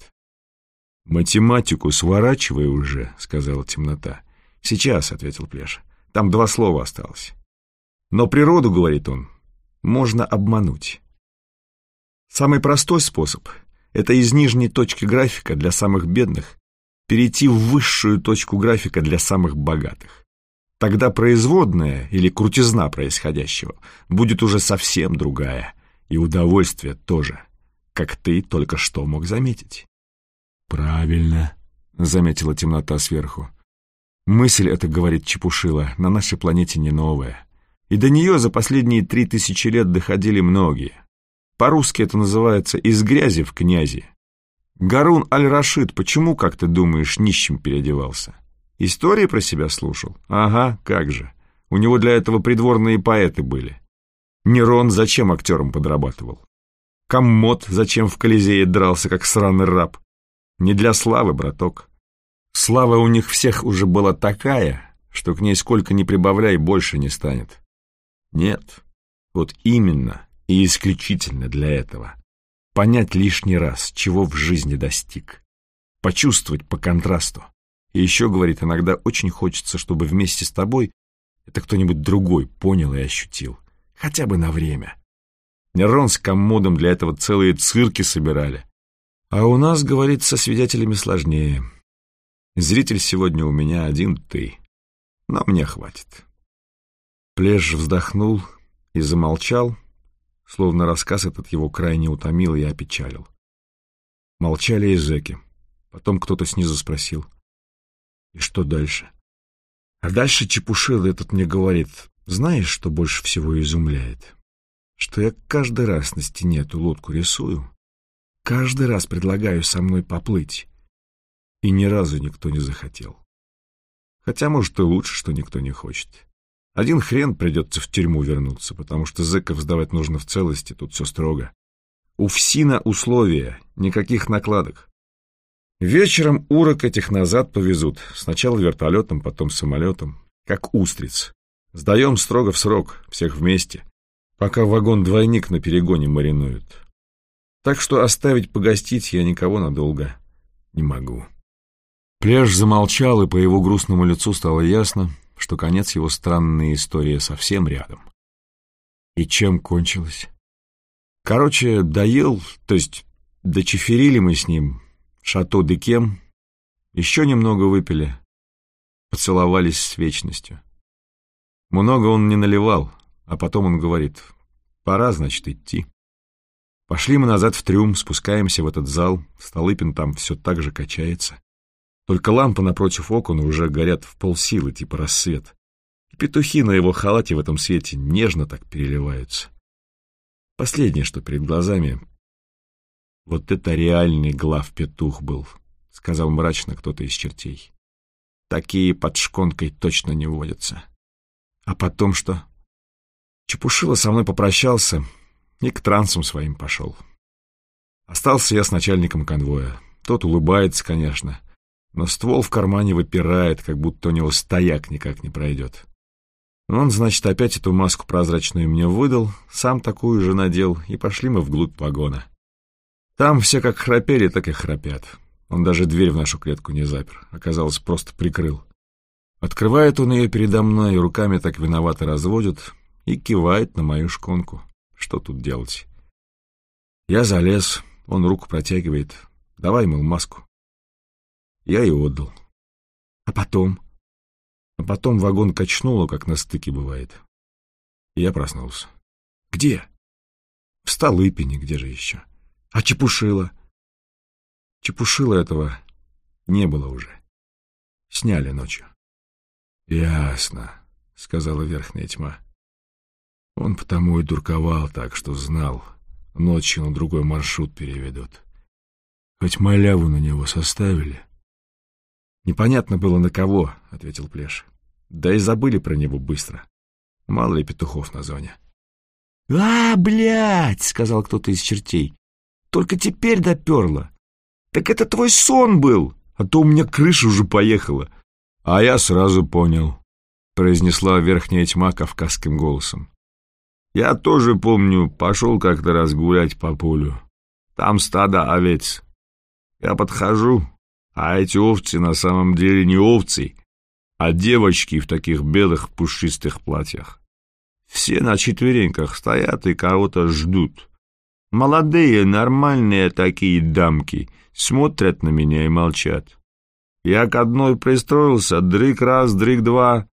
«Математику сворачивай уже», — сказала темнота. «Сейчас», — ответил Плеша. «Там два слова осталось». «Но природу, — говорит он, — можно обмануть». Самый простой способ — это из нижней точки графика для самых бедных перейти в высшую точку графика для самых богатых. Тогда производная или крутизна происходящего будет уже совсем другая, и удовольствие тоже, как ты только что мог заметить. «Правильно», — заметила темнота сверху. «Мысль эта, — говорит Чепушила, — на нашей планете не новая. И до нее за последние три тысячи лет доходили многие. По-русски это называется «из грязи в князи». Гарун Аль-Рашид почему, как ты думаешь, нищим переодевался? Истории про себя слушал? Ага, как же. У него для этого придворные поэты были. Нерон зачем актером подрабатывал? Коммод зачем в Колизее дрался, как сраный раб? Не для славы, браток. Слава у них всех уже была такая, что к ней сколько ни прибавляй, больше не станет. Нет, вот именно и исключительно для этого. Понять лишний раз, чего в жизни достиг. Почувствовать по контрасту. И еще, говорит, иногда очень хочется, чтобы вместе с тобой это кто-нибудь другой понял и ощутил. Хотя бы на время. Нерон с коммодом для этого целые цирки собирали. А у нас, говорит, со свидетелями сложнее. Зритель сегодня у меня один ты. Но мне хватит. Плеж вздохнул и замолчал, словно рассказ этот его крайне утомил и опечалил. Молчали и зэки. Потом кто-то снизу спросил. И что дальше? А дальше Чепушил этот мне говорит, знаешь, что больше всего изумляет? Что я каждый раз на стене эту лодку рисую, Каждый раз предлагаю со мной поплыть. И ни разу никто не захотел. Хотя, может, и лучше, что никто не хочет. Один хрен придется в тюрьму вернуться, потому что зэков сдавать нужно в целости, тут все строго. У ФСИНа условия, никаких накладок. Вечером урок этих назад повезут. Сначала вертолетом, потом самолетом. Как устриц. Сдаем строго в срок, всех вместе. Пока вагон-двойник на перегоне маринуют. Так что оставить погостить я никого надолго не могу. Пляж замолчал, и по его грустному лицу стало ясно, что конец его странной истории совсем рядом. И чем кончилось? Короче, доел, то есть дочеферили мы с ним шато де кем, еще немного выпили, поцеловались с вечностью. Много он не наливал, а потом он говорит, пора, значит, идти. Пошли мы назад в трюм, спускаемся в этот зал, Столыпин там все так же качается. Только лампы напротив окон уже горят в полсилы, типа рассвет. И петухи на его халате в этом свете нежно так переливаются. Последнее, что перед глазами... Вот это реальный глав-петух был, сказал мрачно кто-то из чертей. Такие под шконкой точно не водятся. А потом что? Чепушила со мной попрощался и к трансам своим пошел. Остался я с начальником конвоя. Тот улыбается, конечно, но ствол в кармане выпирает, как будто у него стояк никак не пройдет. Он, значит, опять эту маску прозрачную мне выдал, сам такую же надел, и пошли мы вглубь вагона. Там все как храпели, так и храпят. Он даже дверь в нашу клетку не запер, оказалось, просто прикрыл. Открывает он ее передо мной, и руками так виновато разводит, и кивает на мою шконку. Что тут делать? Я залез, он руку протягивает. Давай, мол, маску. Я и отдал. А потом? А потом вагон качнуло, как на стыке бывает. Я проснулся. Где? В Столыпине, где же еще? А Чепушила? Чепушила этого не было уже. Сняли ночью. «Ясно», — сказала верхняя тьма. Он потому и дурковал так, что знал, ночью на другой маршрут переведут. Хоть маляву на него составили, «Непонятно было на кого», — ответил Плеш. «Да и забыли про него быстро. Мало ли петухов на зоне». «А, блядь!» — сказал кто-то из чертей. «Только теперь доперло. Так это твой сон был, а то у меня крыша уже поехала». «А я сразу понял», — произнесла верхняя тьма кавказским голосом. «Я тоже помню, пошел как-то раз гулять по полю. Там стадо овец. Я подхожу, а эти овцы на самом деле не овцы, а девочки в таких белых пушистых платьях. Все на четвереньках стоят и кого-то ждут. Молодые, нормальные такие дамки смотрят на меня и молчат. Я к одной пристроился, дрыг раз, дрыг два,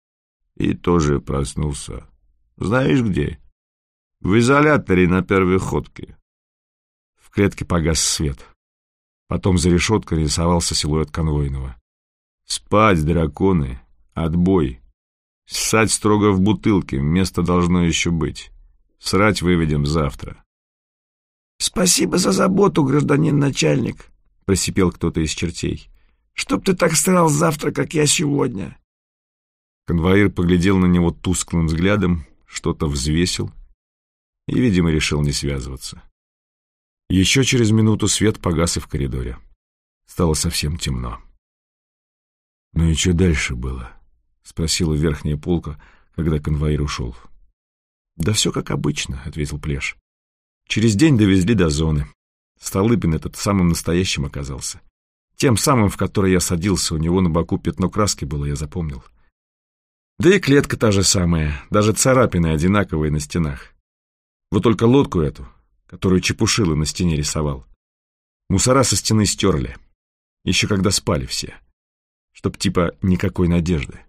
и тоже проснулся. Знаешь где? В изоляторе на первой ходке. В клетке погас свет. Потом за решеткой рисовался силуэт конвойного. «Спать, драконы! Отбой! Ссать строго в бутылке, место должно еще быть. Срать выведем завтра». «Спасибо за заботу, гражданин начальник», — просипел кто-то из чертей. «Чтоб ты так срал завтра, как я сегодня». Конвоир поглядел на него тусклым взглядом, что-то взвесил и, видимо, решил не связываться. Еще через минуту свет погас и в коридоре. Стало совсем темно. «Ну и что дальше было?» — спросила верхняя полка, когда конвоир ушел. «Да все как обычно», — ответил Плеш. «Через день довезли до зоны. Столыпин этот самым настоящим оказался. Тем самым, в который я садился, у него на боку пятно краски было, я запомнил. Да и клетка та же самая, даже царапины одинаковые на стенах. Вот только лодку эту которую Чепушила на стене рисовал. Мусора со стены стерли, еще когда спали все, чтоб типа никакой надежды.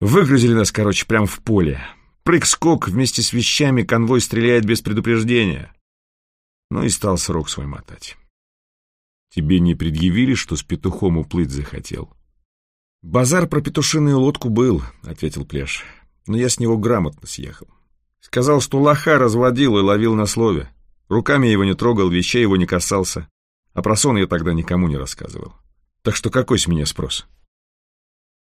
Выгрузили нас, короче, прямо в поле. Прыг-скок вместе с вещами, конвой стреляет без предупреждения. Ну и стал срок свой мотать. Тебе не предъявили, что с петухом уплыть захотел? «Базар про петушиную лодку был», — ответил Плеш. «Но я с него грамотно съехал. Сказал, что лоха разводил и ловил на слове. Руками его не трогал, вещей его не касался. А про сон я тогда никому не рассказывал. Так что какой с меня спрос?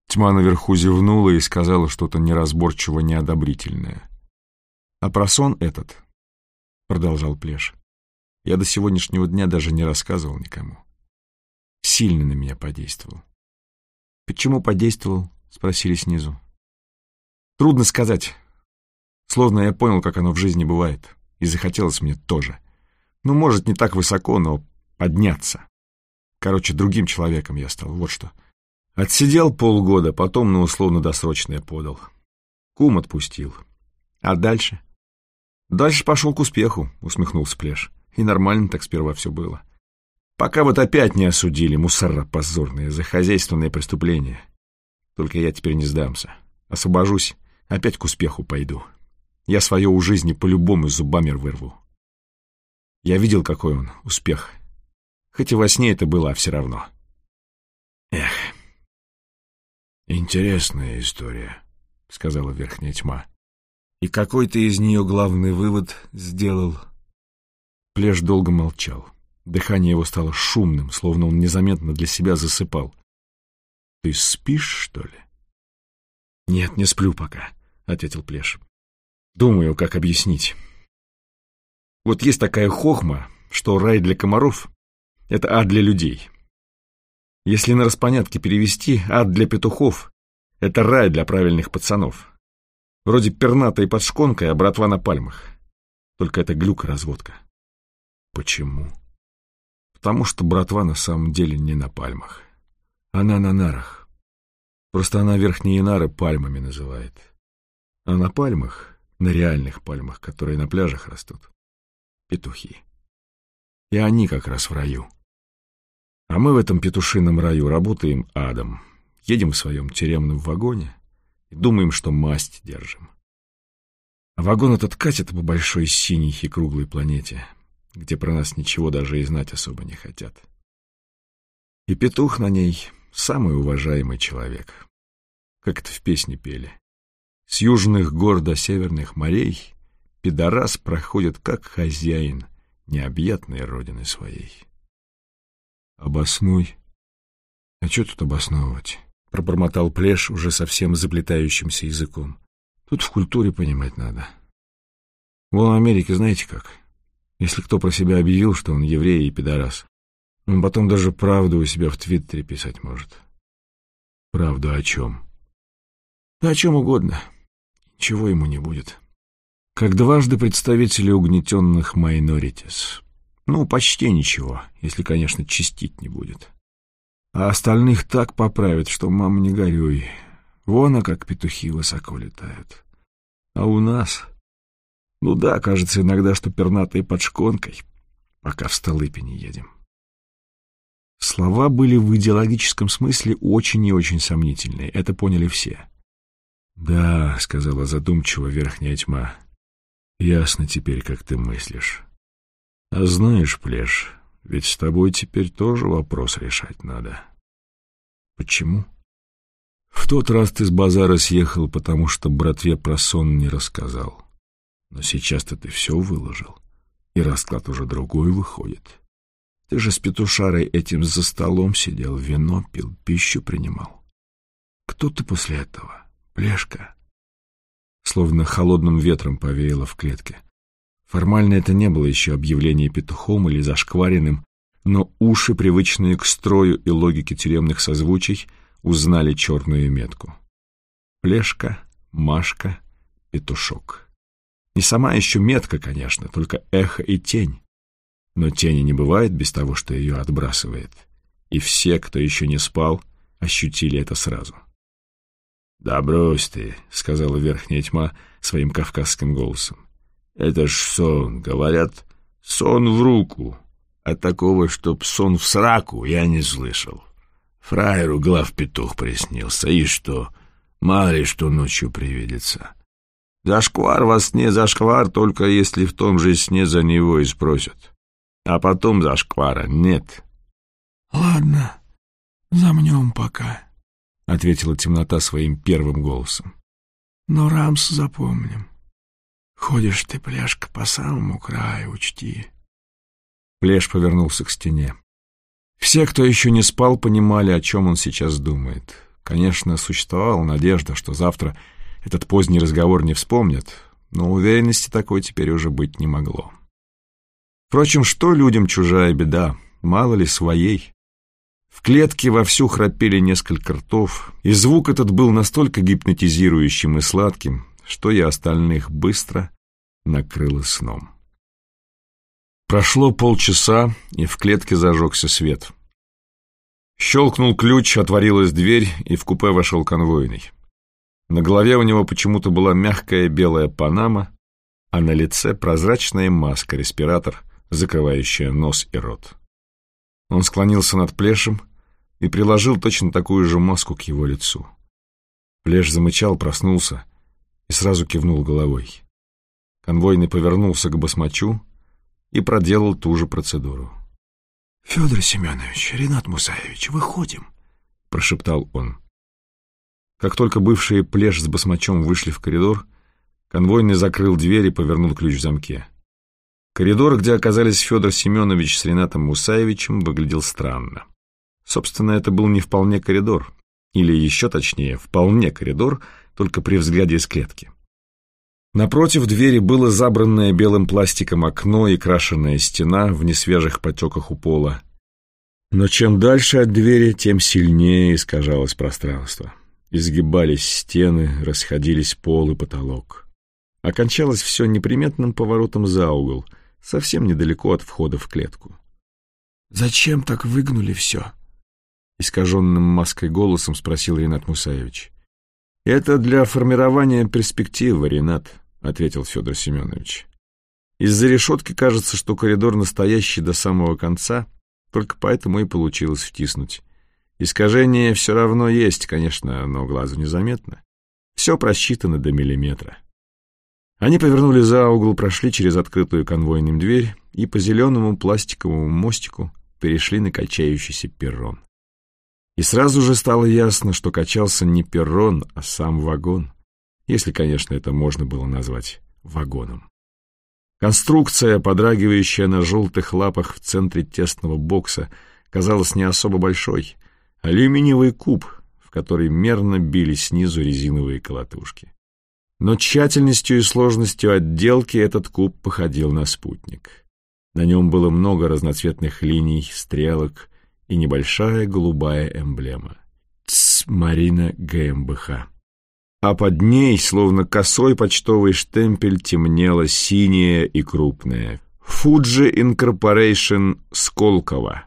Тьма наверху зевнула и сказала что-то неразборчиво неодобрительное. А про сон этот, продолжал Плеш, я до сегодняшнего дня даже не рассказывал никому. Сильно на меня подействовал. Почему подействовал? Спросили снизу. Трудно сказать. Словно я понял, как оно в жизни бывает. И захотелось мне тоже. Ну, может, не так высоко, но подняться. Короче, другим человеком я стал, вот что. Отсидел полгода, потом на условно-досрочное подал. Кум отпустил. А дальше? Дальше пошел к успеху, усмехнулся Плеш. И нормально так сперва все было. Пока вот опять не осудили, мусора позорные, за хозяйственное преступление. Только я теперь не сдамся. Освобожусь, опять к успеху пойду. Я свое у жизни по-любому зубами вырву. Я видел, какой он успех. Хоть и во сне это было, а все равно. Эх. «Интересная история», — сказала верхняя тьма. «И какой ты из нее главный вывод сделал?» Плеш долго молчал. Дыхание его стало шумным, словно он незаметно для себя засыпал. «Ты спишь, что ли?» «Нет, не сплю пока», — ответил Плеш. «Думаю, как объяснить. Вот есть такая хохма, что рай для комаров — это ад для людей. Если на распонятке перевести «ад для петухов» — это рай для правильных пацанов. Вроде пернатой под шконкой, а братва на пальмах. Только это глюка-разводка. Почему? Потому что братва на самом деле не на пальмах. Она на нарах. Просто она верхние нары пальмами называет. А на пальмах, на реальных пальмах, которые на пляжах растут, петухи. И они как раз в раю. А мы в этом петушином раю работаем адом. Едем в своем тюремном вагоне и думаем, что масть держим. А вагон этот катит по большой синей и круглой планете, где про нас ничего даже и знать особо не хотят. И петух на ней — самый уважаемый человек. Как это в песне пели. С южных гор до северных морей пидорас проходит как хозяин необъятной родины своей. «Обоснуй». «А что тут обосновывать?» — пробормотал Плеш уже совсем заплетающимся языком. «Тут в культуре понимать надо. Вон в Америке знаете как? Если кто про себя объявил, что он еврей и пидорас, он потом даже правду у себя в Твиттере писать может». «Правду о чем?» «Да о чем угодно. Ничего ему не будет. Как дважды представители угнетенных майноритис». Ну, почти ничего, если, конечно, чистить не будет. А остальных так поправят, что, мама, не горюй. Вон, а как петухи высоко летают. А у нас... Ну да, кажется иногда, что пернатые под шконкой, пока в Столыпе не едем. Слова были в идеологическом смысле очень и очень сомнительные, это поняли все. «Да», — сказала задумчиво верхняя тьма, — «ясно теперь, как ты мыслишь». А знаешь, Плеш, ведь с тобой теперь тоже вопрос решать надо. Почему? В тот раз ты с базара съехал, потому что братве про сон не рассказал. Но сейчас-то ты все выложил, и расклад уже другой выходит. Ты же с петушарой этим за столом сидел, вино пил, пищу принимал. Кто ты после этого? Плешка? Словно холодным ветром повеяло в клетке. Формально это не было еще объявление петухом или зашкваренным, но уши, привычные к строю и логике тюремных созвучий, узнали черную метку. Плешка, Машка, петушок. Не сама еще метка, конечно, только эхо и тень. Но тени не бывает без того, что ее отбрасывает. И все, кто еще не спал, ощутили это сразу. «Да брось ты», — сказала верхняя тьма своим кавказским голосом. Это ж сон, говорят, сон в руку. А такого, чтоб сон в сраку, я не слышал. Фраеру главпетух приснился, и что? Мало что ночью привидится. Зашквар во сне зашквар, только если в том же сне за него и спросят. А потом зашквара нет. — Ладно, замнем пока, — ответила темнота своим первым голосом. — Но Рамс запомним. Ходишь ты, Плешка, по самому краю, учти. Плеш повернулся к стене. Все, кто еще не спал, понимали, о чем он сейчас думает. Конечно, существовала надежда, что завтра этот поздний разговор не вспомнят, но уверенности такой теперь уже быть не могло. Впрочем, что людям чужая беда, мало ли своей. В клетке вовсю храпели несколько ртов, и звук этот был настолько гипнотизирующим и сладким, что и остальных быстро накрыло сном. Прошло полчаса, и в клетке зажегся свет. Щелкнул ключ, отворилась дверь, и в купе вошел конвойный. На голове у него почему-то была мягкая белая панама, а на лице прозрачная маска-респиратор, закрывающая нос и рот. Он склонился над Плешем и приложил точно такую же маску к его лицу. Плеш замычал, проснулся и сразу кивнул головой. Конвойный повернулся к басмачу и проделал ту же процедуру. — Федор Семенович, Ренат Мусаевич, выходим, — прошептал он. Как только бывшие Плеш с басмачом вышли в коридор, конвойный закрыл дверь и повернул ключ в замке. Коридор, где оказались Федор Семенович с Ренатом Мусаевичем, выглядел странно. Собственно, это был не вполне коридор, или еще точнее, вполне коридор, только при взгляде из клетки. Напротив двери было забранное белым пластиком окно и крашенная стена в несвежих потеках у пола. Но чем дальше от двери, тем сильнее искажалось пространство. Изгибались стены, расходились пол и потолок. Окончалось все неприметным поворотом за угол, совсем недалеко от входа в клетку. «Зачем так выгнули все?» Искаженным маской голосом спросил Ренат Мусаевич. «Это для формирования перспективы, Ренат», — ответил Федор Семенович. «Из-за решетки кажется, что коридор настоящий до самого конца, только поэтому и получилось втиснуть. Искажение все равно есть, конечно, но глазу незаметно. Все просчитано до миллиметра». Они повернули за угол, прошли через открытую конвойным дверь и по зеленому пластиковому мостику перешли на качающийся перрон. И сразу же стало ясно, что качался не перрон, а сам вагон, если, конечно, это можно было назвать вагоном. Конструкция, подрагивающая на желтых лапах в центре тесного бокса, казалась не особо большой. Алюминиевый куб, в который мерно били снизу резиновые колотушки. Но тщательностью и сложностью отделки этот куб походил на спутник. На нем было много разноцветных линий, стрелок и небольшая голубая эмблема. ЦС Марина ГМБХ. А под ней, словно косой почтовый штемпель, темнело синее и крупное. Fuji Incorporation Сколково.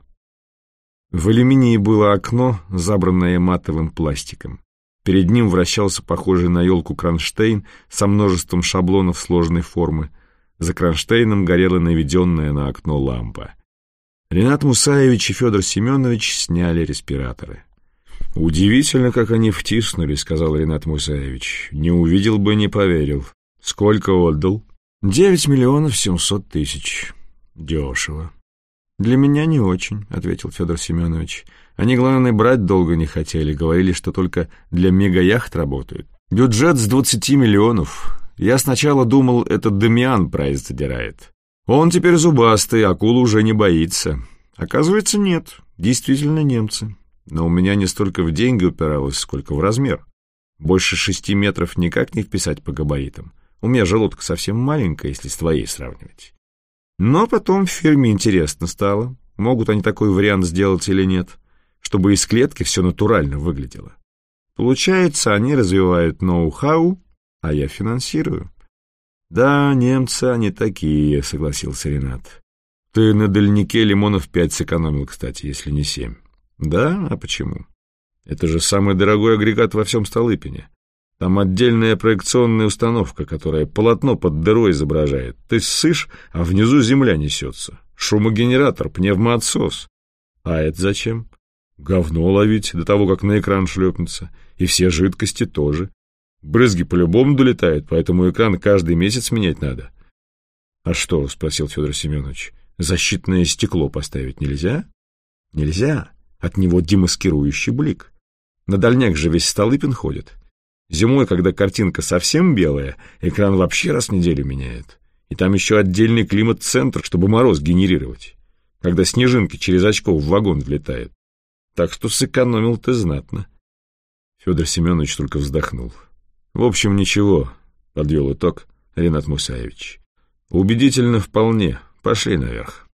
В алюминии было окно, забранное матовым пластиком. Перед ним вращался похожий на елку кронштейн со множеством шаблонов сложной формы. За кронштейном горела наведенная на окно лампа. Ренат Мусаевич и Федор Семенович сняли респираторы. «Удивительно, как они втиснули», — сказал Ренат Мусаевич. «Не увидел бы, не поверил. Сколько отдал?» «Девять миллионов семьсот тысяч. Дешево». «Для меня не очень», — ответил Федор Семенович. Они, главное, брать долго не хотели, говорили, что только для мегаяхт работают. Бюджет с 20 миллионов. Я сначала думал, это Дамиан прайс задирает. Он теперь зубастый, акул уже не боится. Оказывается, нет, действительно немцы. Но у меня не столько в деньги упиралось, сколько в размер. Больше шести метров никак не вписать по габаритам. У меня желудка совсем маленькая, если с твоей сравнивать. Но потом в фирме интересно стало, могут они такой вариант сделать или нет чтобы из клетки все натурально выглядело. Получается, они развивают ноу-хау, а я финансирую. Да, немцы они такие, согласился Ренат. Ты на дальнике лимонов пять сэкономил, кстати, если не семь. Да, а почему? Это же самый дорогой агрегат во всем Столыпине. Там отдельная проекционная установка, которая полотно под дырой изображает. Ты ссышь, а внизу земля несется. Шумогенератор, пневмоотсос. А это зачем? Говно ловить до того, как на экран шлепнется. И все жидкости тоже. Брызги по-любому долетают, поэтому экран каждый месяц менять надо. — А что, — спросил Федор Семенович, — защитное стекло поставить нельзя? — Нельзя. От него демаскирующий блик. На дальняк же весь Столыпин ходит. Зимой, когда картинка совсем белая, экран вообще раз в неделю меняет. И там еще отдельный климат-центр, чтобы мороз генерировать, когда снежинки через очко в вагон влетает. Так что сэкономил ты знатно. Федор Семенович только вздохнул. В общем, ничего, подвел итог Ренат Мусаевич. Убедительно вполне. Пошли наверх.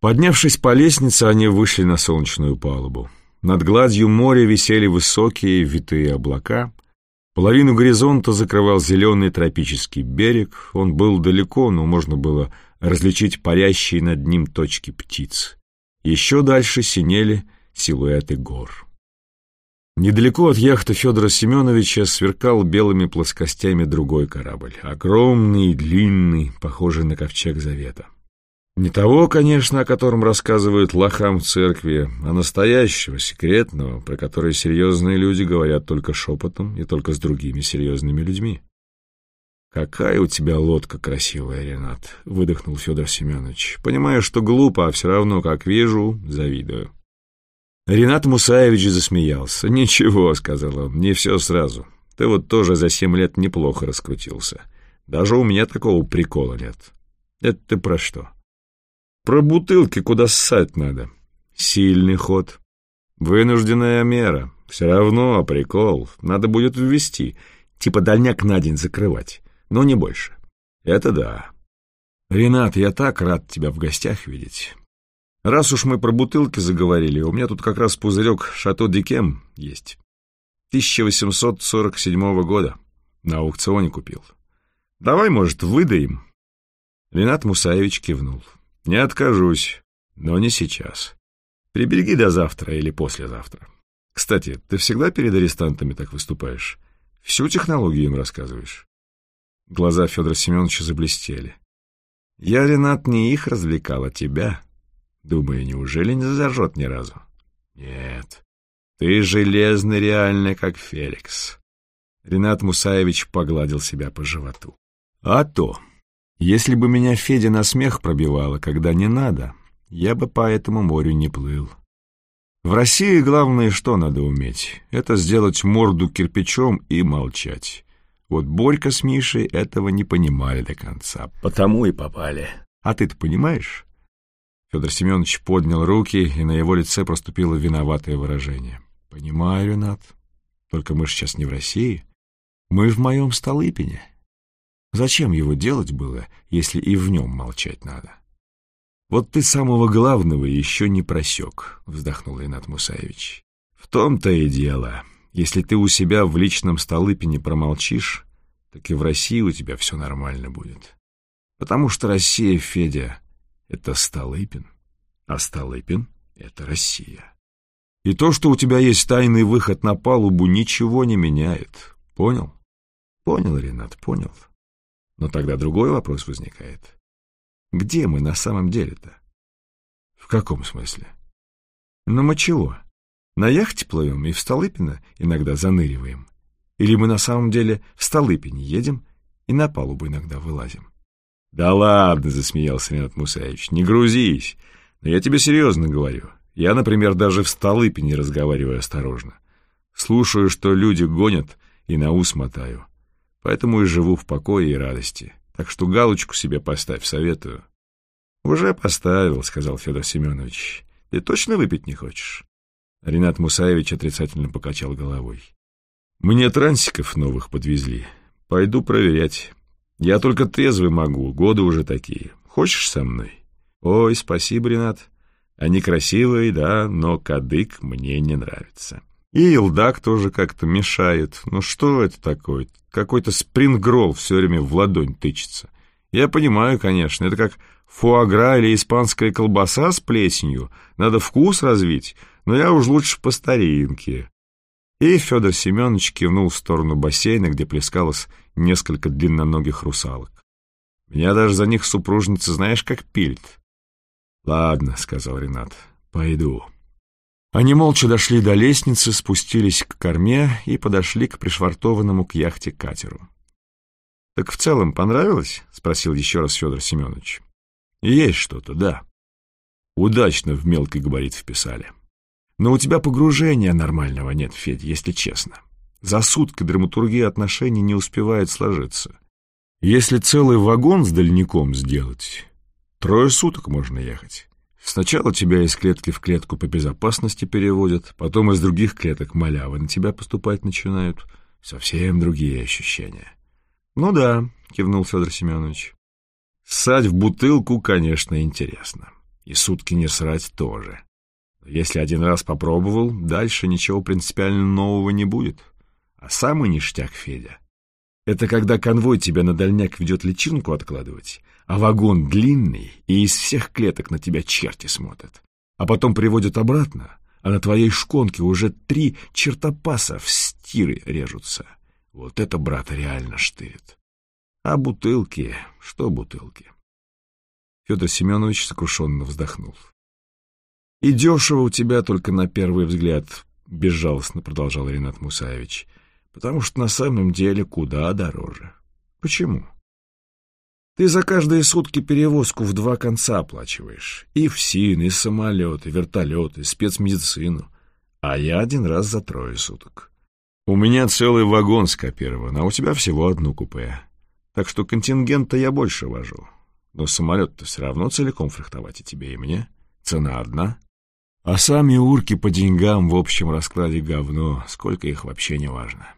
Поднявшись по лестнице, они вышли на солнечную палубу. Над гладью моря висели высокие витые облака. Половину горизонта закрывал зеленый тропический берег. Он был далеко, но можно было различить парящие над ним точки птиц. Еще дальше синели силуэты гор. Недалеко от яхты Федора Семеновича сверкал белыми плоскостями другой корабль, огромный и длинный, похожий на ковчег завета. Не того, конечно, о котором рассказывают лохам в церкви, а настоящего, секретного, про который серьезные люди говорят только шепотом и только с другими серьезными людьми. «Какая у тебя лодка красивая, Ренат!» — выдохнул Федор Семенович. «Понимаю, что глупо, а все равно, как вижу, завидую». Ренат Мусаевич засмеялся. «Ничего», — сказал он, — «не все сразу. Ты вот тоже за семь лет неплохо раскрутился. Даже у меня такого прикола нет. Это ты про что?» Про бутылки куда ссать надо. Сильный ход. Вынужденная мера. Все равно, прикол. Надо будет ввести. Типа дальняк на день закрывать. Но не больше. Это да. Ренат, я так рад тебя в гостях видеть. Раз уж мы про бутылки заговорили, у меня тут как раз пузырек «Шато Дикем» есть. 1847 года. На аукционе купил. Давай, может, выдаем? Ренат Мусаевич кивнул. «Не откажусь, но не сейчас. Прибереги до завтра или послезавтра. Кстати, ты всегда перед арестантами так выступаешь? Всю технологию им рассказываешь?» Глаза Федора Семеновича заблестели. «Я, Ренат, не их развлекал, а тебя. Думаю, неужели не зажжет ни разу?» «Нет, ты железный реально, как Феликс». Ренат Мусаевич погладил себя по животу. «А то!» Если бы меня Федя на смех пробивала, когда не надо, я бы по этому морю не плыл. В России главное, что надо уметь, это сделать морду кирпичом и молчать. Вот Борька с Мишей этого не понимали до конца, потому и попали. А ты-то понимаешь? Федор Семенович поднял руки, и на его лице проступило виноватое выражение. «Понимаю, Ренат, только мы же сейчас не в России. Мы в моем Столыпине». Зачем его делать было, если и в нем молчать надо? «Вот ты самого главного еще не просек», — вздохнул Ренат Мусаевич. «В том-то и дело. Если ты у себя в личном Столыпине промолчишь, так и в России у тебя все нормально будет. Потому что Россия, Федя, — это Столыпин, а Столыпин — это Россия. И то, что у тебя есть тайный выход на палубу, ничего не меняет. Понял? Понял, Ренат, понял. Но тогда другой вопрос возникает. Где мы на самом деле-то? В каком смысле? Ну мы чего? На яхте плывем и в Столыпино иногда заныриваем? Или мы на самом деле в Столыпине едем и на палубу иногда вылазим? Да ладно, засмеялся Ренат Мусаевич, не грузись. Но я тебе серьезно говорю. Я, например, даже в Столыпине разговариваю осторожно. Слушаю, что люди гонят, и на ус мотаю. Поэтому и живу в покое и радости. Так что галочку себе поставь, советую. «Уже поставил», — сказал Федор Семенович. «Ты точно выпить не хочешь?» Ренат Мусаевич отрицательно покачал головой. «Мне трансиков новых подвезли. Пойду проверять. Я только трезвый могу, годы уже такие. Хочешь со мной?» «Ой, спасибо, Ренат. Они красивые, да, но кадык мне не нравится». И Илдак тоже как-то мешает. Ну что это такое? Какой-то спрингролл все время в ладонь тычется. Я понимаю, конечно, это как фуагра или испанская колбаса с плесенью. Надо вкус развить, но я уж лучше по старинке. И Федор Семенович кивнул в сторону бассейна, где плескалось несколько длинноногих русалок. Меня даже за них супружница знаешь как пилит. «Ладно», — сказал Ренат, — «пойду». Они молча дошли до лестницы, спустились к корме и подошли к пришвартованному к яхте катеру. «Так в целом понравилось?» — спросил еще раз Федор Семенович. «Есть что-то, да. Удачно в мелкий габарит вписали. Но у тебя погружения нормального нет, Федя, если честно. За сутки драматургия отношений не успевает сложиться. Если целый вагон с дальником сделать, трое суток можно ехать. Сначала тебя из клетки в клетку по безопасности переводят, потом из других клеток малявы на тебя поступать начинают. Совсем другие ощущения. «Ну да», — кивнул Федор Семенович. «Ссать в бутылку, конечно, интересно. И сутки не срать тоже. Если один раз попробовал, дальше ничего принципиально нового не будет. А самый ништяк, Федя, это когда конвой тебя на дальняк ведет личинку откладывать, а вагон длинный, и из всех клеток на тебя черти смотрят. А потом приводят обратно, а на твоей шконке уже три чертопаса в стиры режутся. Вот это, брат, реально штырит. А бутылки? Что бутылки? Федор Семенович сокрушенно вздохнул. «И дешево у тебя только на первый взгляд», — безжалостно продолжал Ренат Мусаевич, «потому что на самом деле куда дороже. Почему?» Ты за каждые сутки перевозку в два конца оплачиваешь. И и самолет, и вертолет, и спецмедицину. А я один раз за трое суток. У меня целый вагон скопирован, а у тебя всего одну купе. Так что контингент-то я больше вожу. Но самолет-то все равно целиком фрахтовать и тебе, и мне. Цена одна. А сами урки по деньгам в общем раскладе говно, сколько их вообще не важно.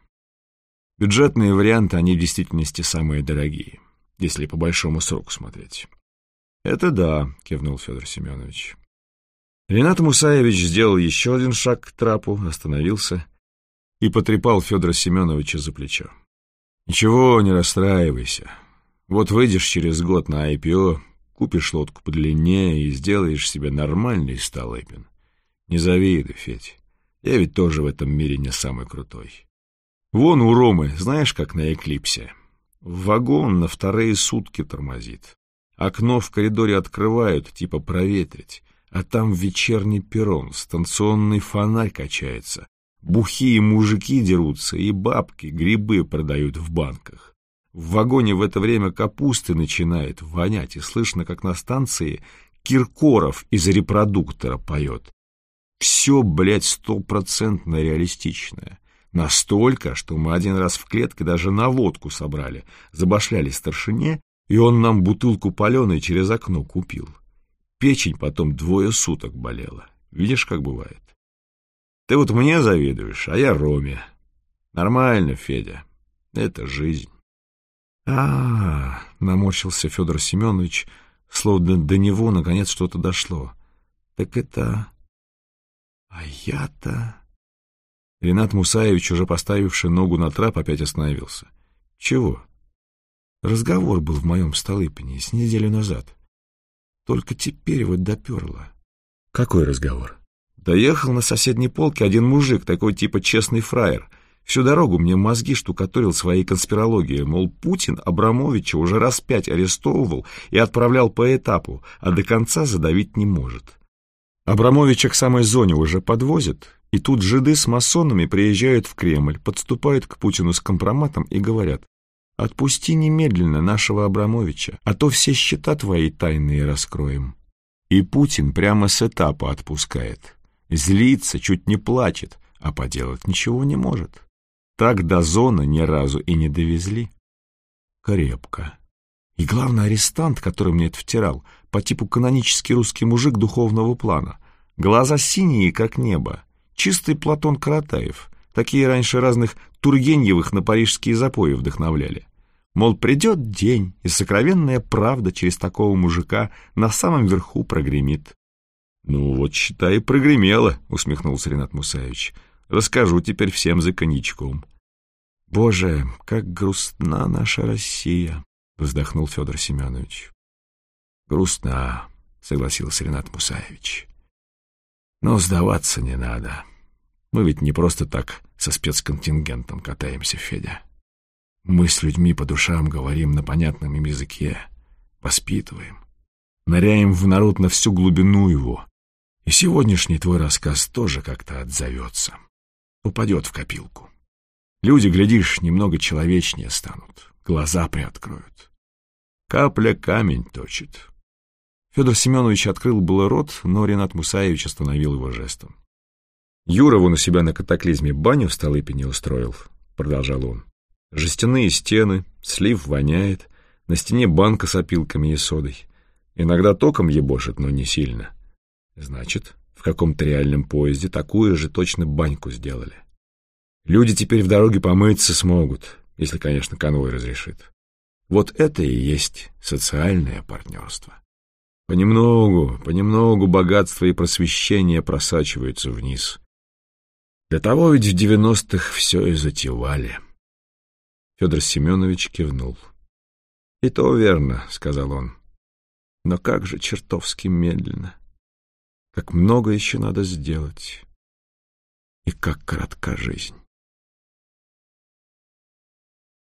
Бюджетные варианты, они в действительности самые дорогие, если по большому сроку смотреть. «Это да», — кивнул Федор Семенович. Ренат Мусаевич сделал еще один шаг к трапу, остановился и потрепал Федора Семеновича за плечо. «Ничего, не расстраивайся. Вот выйдешь через год на IPO, купишь лодку подлиннее и сделаешь себе нормальный столыпин. Не завидуй, Федь. Я ведь тоже в этом мире не самый крутой. Вон у Ромы, знаешь, как на Эклипсе. Вагон на вторые сутки тормозит. Окно в коридоре открывают, типа проветрить, а там вечерний перрон, станционный фонарь качается. Бухие мужики дерутся, и бабки грибы продают в банках. В вагоне в это время капусты начинает вонять, и слышно, как на станции Киркоров из репродуктора поет. Все, блядь, стопроцентно реалистичное. Настолько, что мы один раз в клетке даже на водку собрали, забашляли старшине, и он нам бутылку паленой через окно купил. Печень потом двое суток болела. Видишь, как бывает? Ты вот мне завидуешь, а я Роме. Нормально, Федя. Это жизнь. А, -а, -а наморщился Федор Семенович, словно до него наконец что-то дошло. Так это а я-то... Ренат Мусаевич, уже поставивший ногу на трап, опять остановился. Чего? Разговор был в моем Столыпине с неделю назад. Только теперь вот доперло. Какой разговор? Доехал на соседней полке один мужик, такой типа честный фраер. Всю дорогу мне мозги штукатурил своей конспирологией, мол, Путин Абрамовича уже раз пять арестовывал и отправлял по этапу, а до конца задавить не может. Абрамовича к самой зоне уже подвозят, и тут жиды с масонами приезжают в Кремль, подступают к Путину с компроматом и говорят, «Отпусти немедленно нашего Абрамовича, а то все счета твои тайные раскроем». И Путин прямо с этапа отпускает. Злится, чуть не плачет, а поделать ничего не может. Так до зоны ни разу и не довезли. Крепко. И главный арестант, который мне это втирал, по типу канонический русский мужик духовного плана. Глаза синие, как небо. Чистый Платон Каратаев. Такие раньше разных Тургеньевых на парижские запои вдохновляли. Мол, придет день, и сокровенная правда через такого мужика на самом верху прогремит. «Ну вот, считай, прогремело», — усмехнулся Ренат Мусаевич. «Расскажу теперь всем за коньячком». «Боже, как грустна наша Россия!» — вздохнул Федор Семенович. «Грустно», — согласился Ренат Мусаевич. «Но сдаваться не надо. Мы ведь не просто так со спецконтингентом катаемся, Федя. Мы с людьми по душам говорим на понятном им языке, воспитываем, ныряем в народ на всю глубину его. И сегодняшний твой рассказ тоже как-то отзовется, упадет в копилку. Люди, глядишь, немного человечнее станут, глаза приоткроют. Капля камень точит. Федор Семенович открыл было рот, но Ренат Мусаевич остановил его жестом. Юра вон у себя на катаклизме баню в Столыпине устроил, продолжал он. Жестяные стены, слив воняет, на стене банка с опилками и содой. Иногда током ебошит, но не сильно. Значит, в каком-то реальном поезде такую же точно баньку сделали. Люди теперь в дороге помыться смогут, если, конечно, конвой разрешит. Вот это и есть социальное партнерство. Понемногу, понемногу богатство и просвещение просачиваются вниз. Для того ведь в девяностых все и затевали. Федор Семенович кивнул. — И то верно, — сказал он. — Но как же чертовски медленно. Как много еще надо сделать. И как коротка жизнь.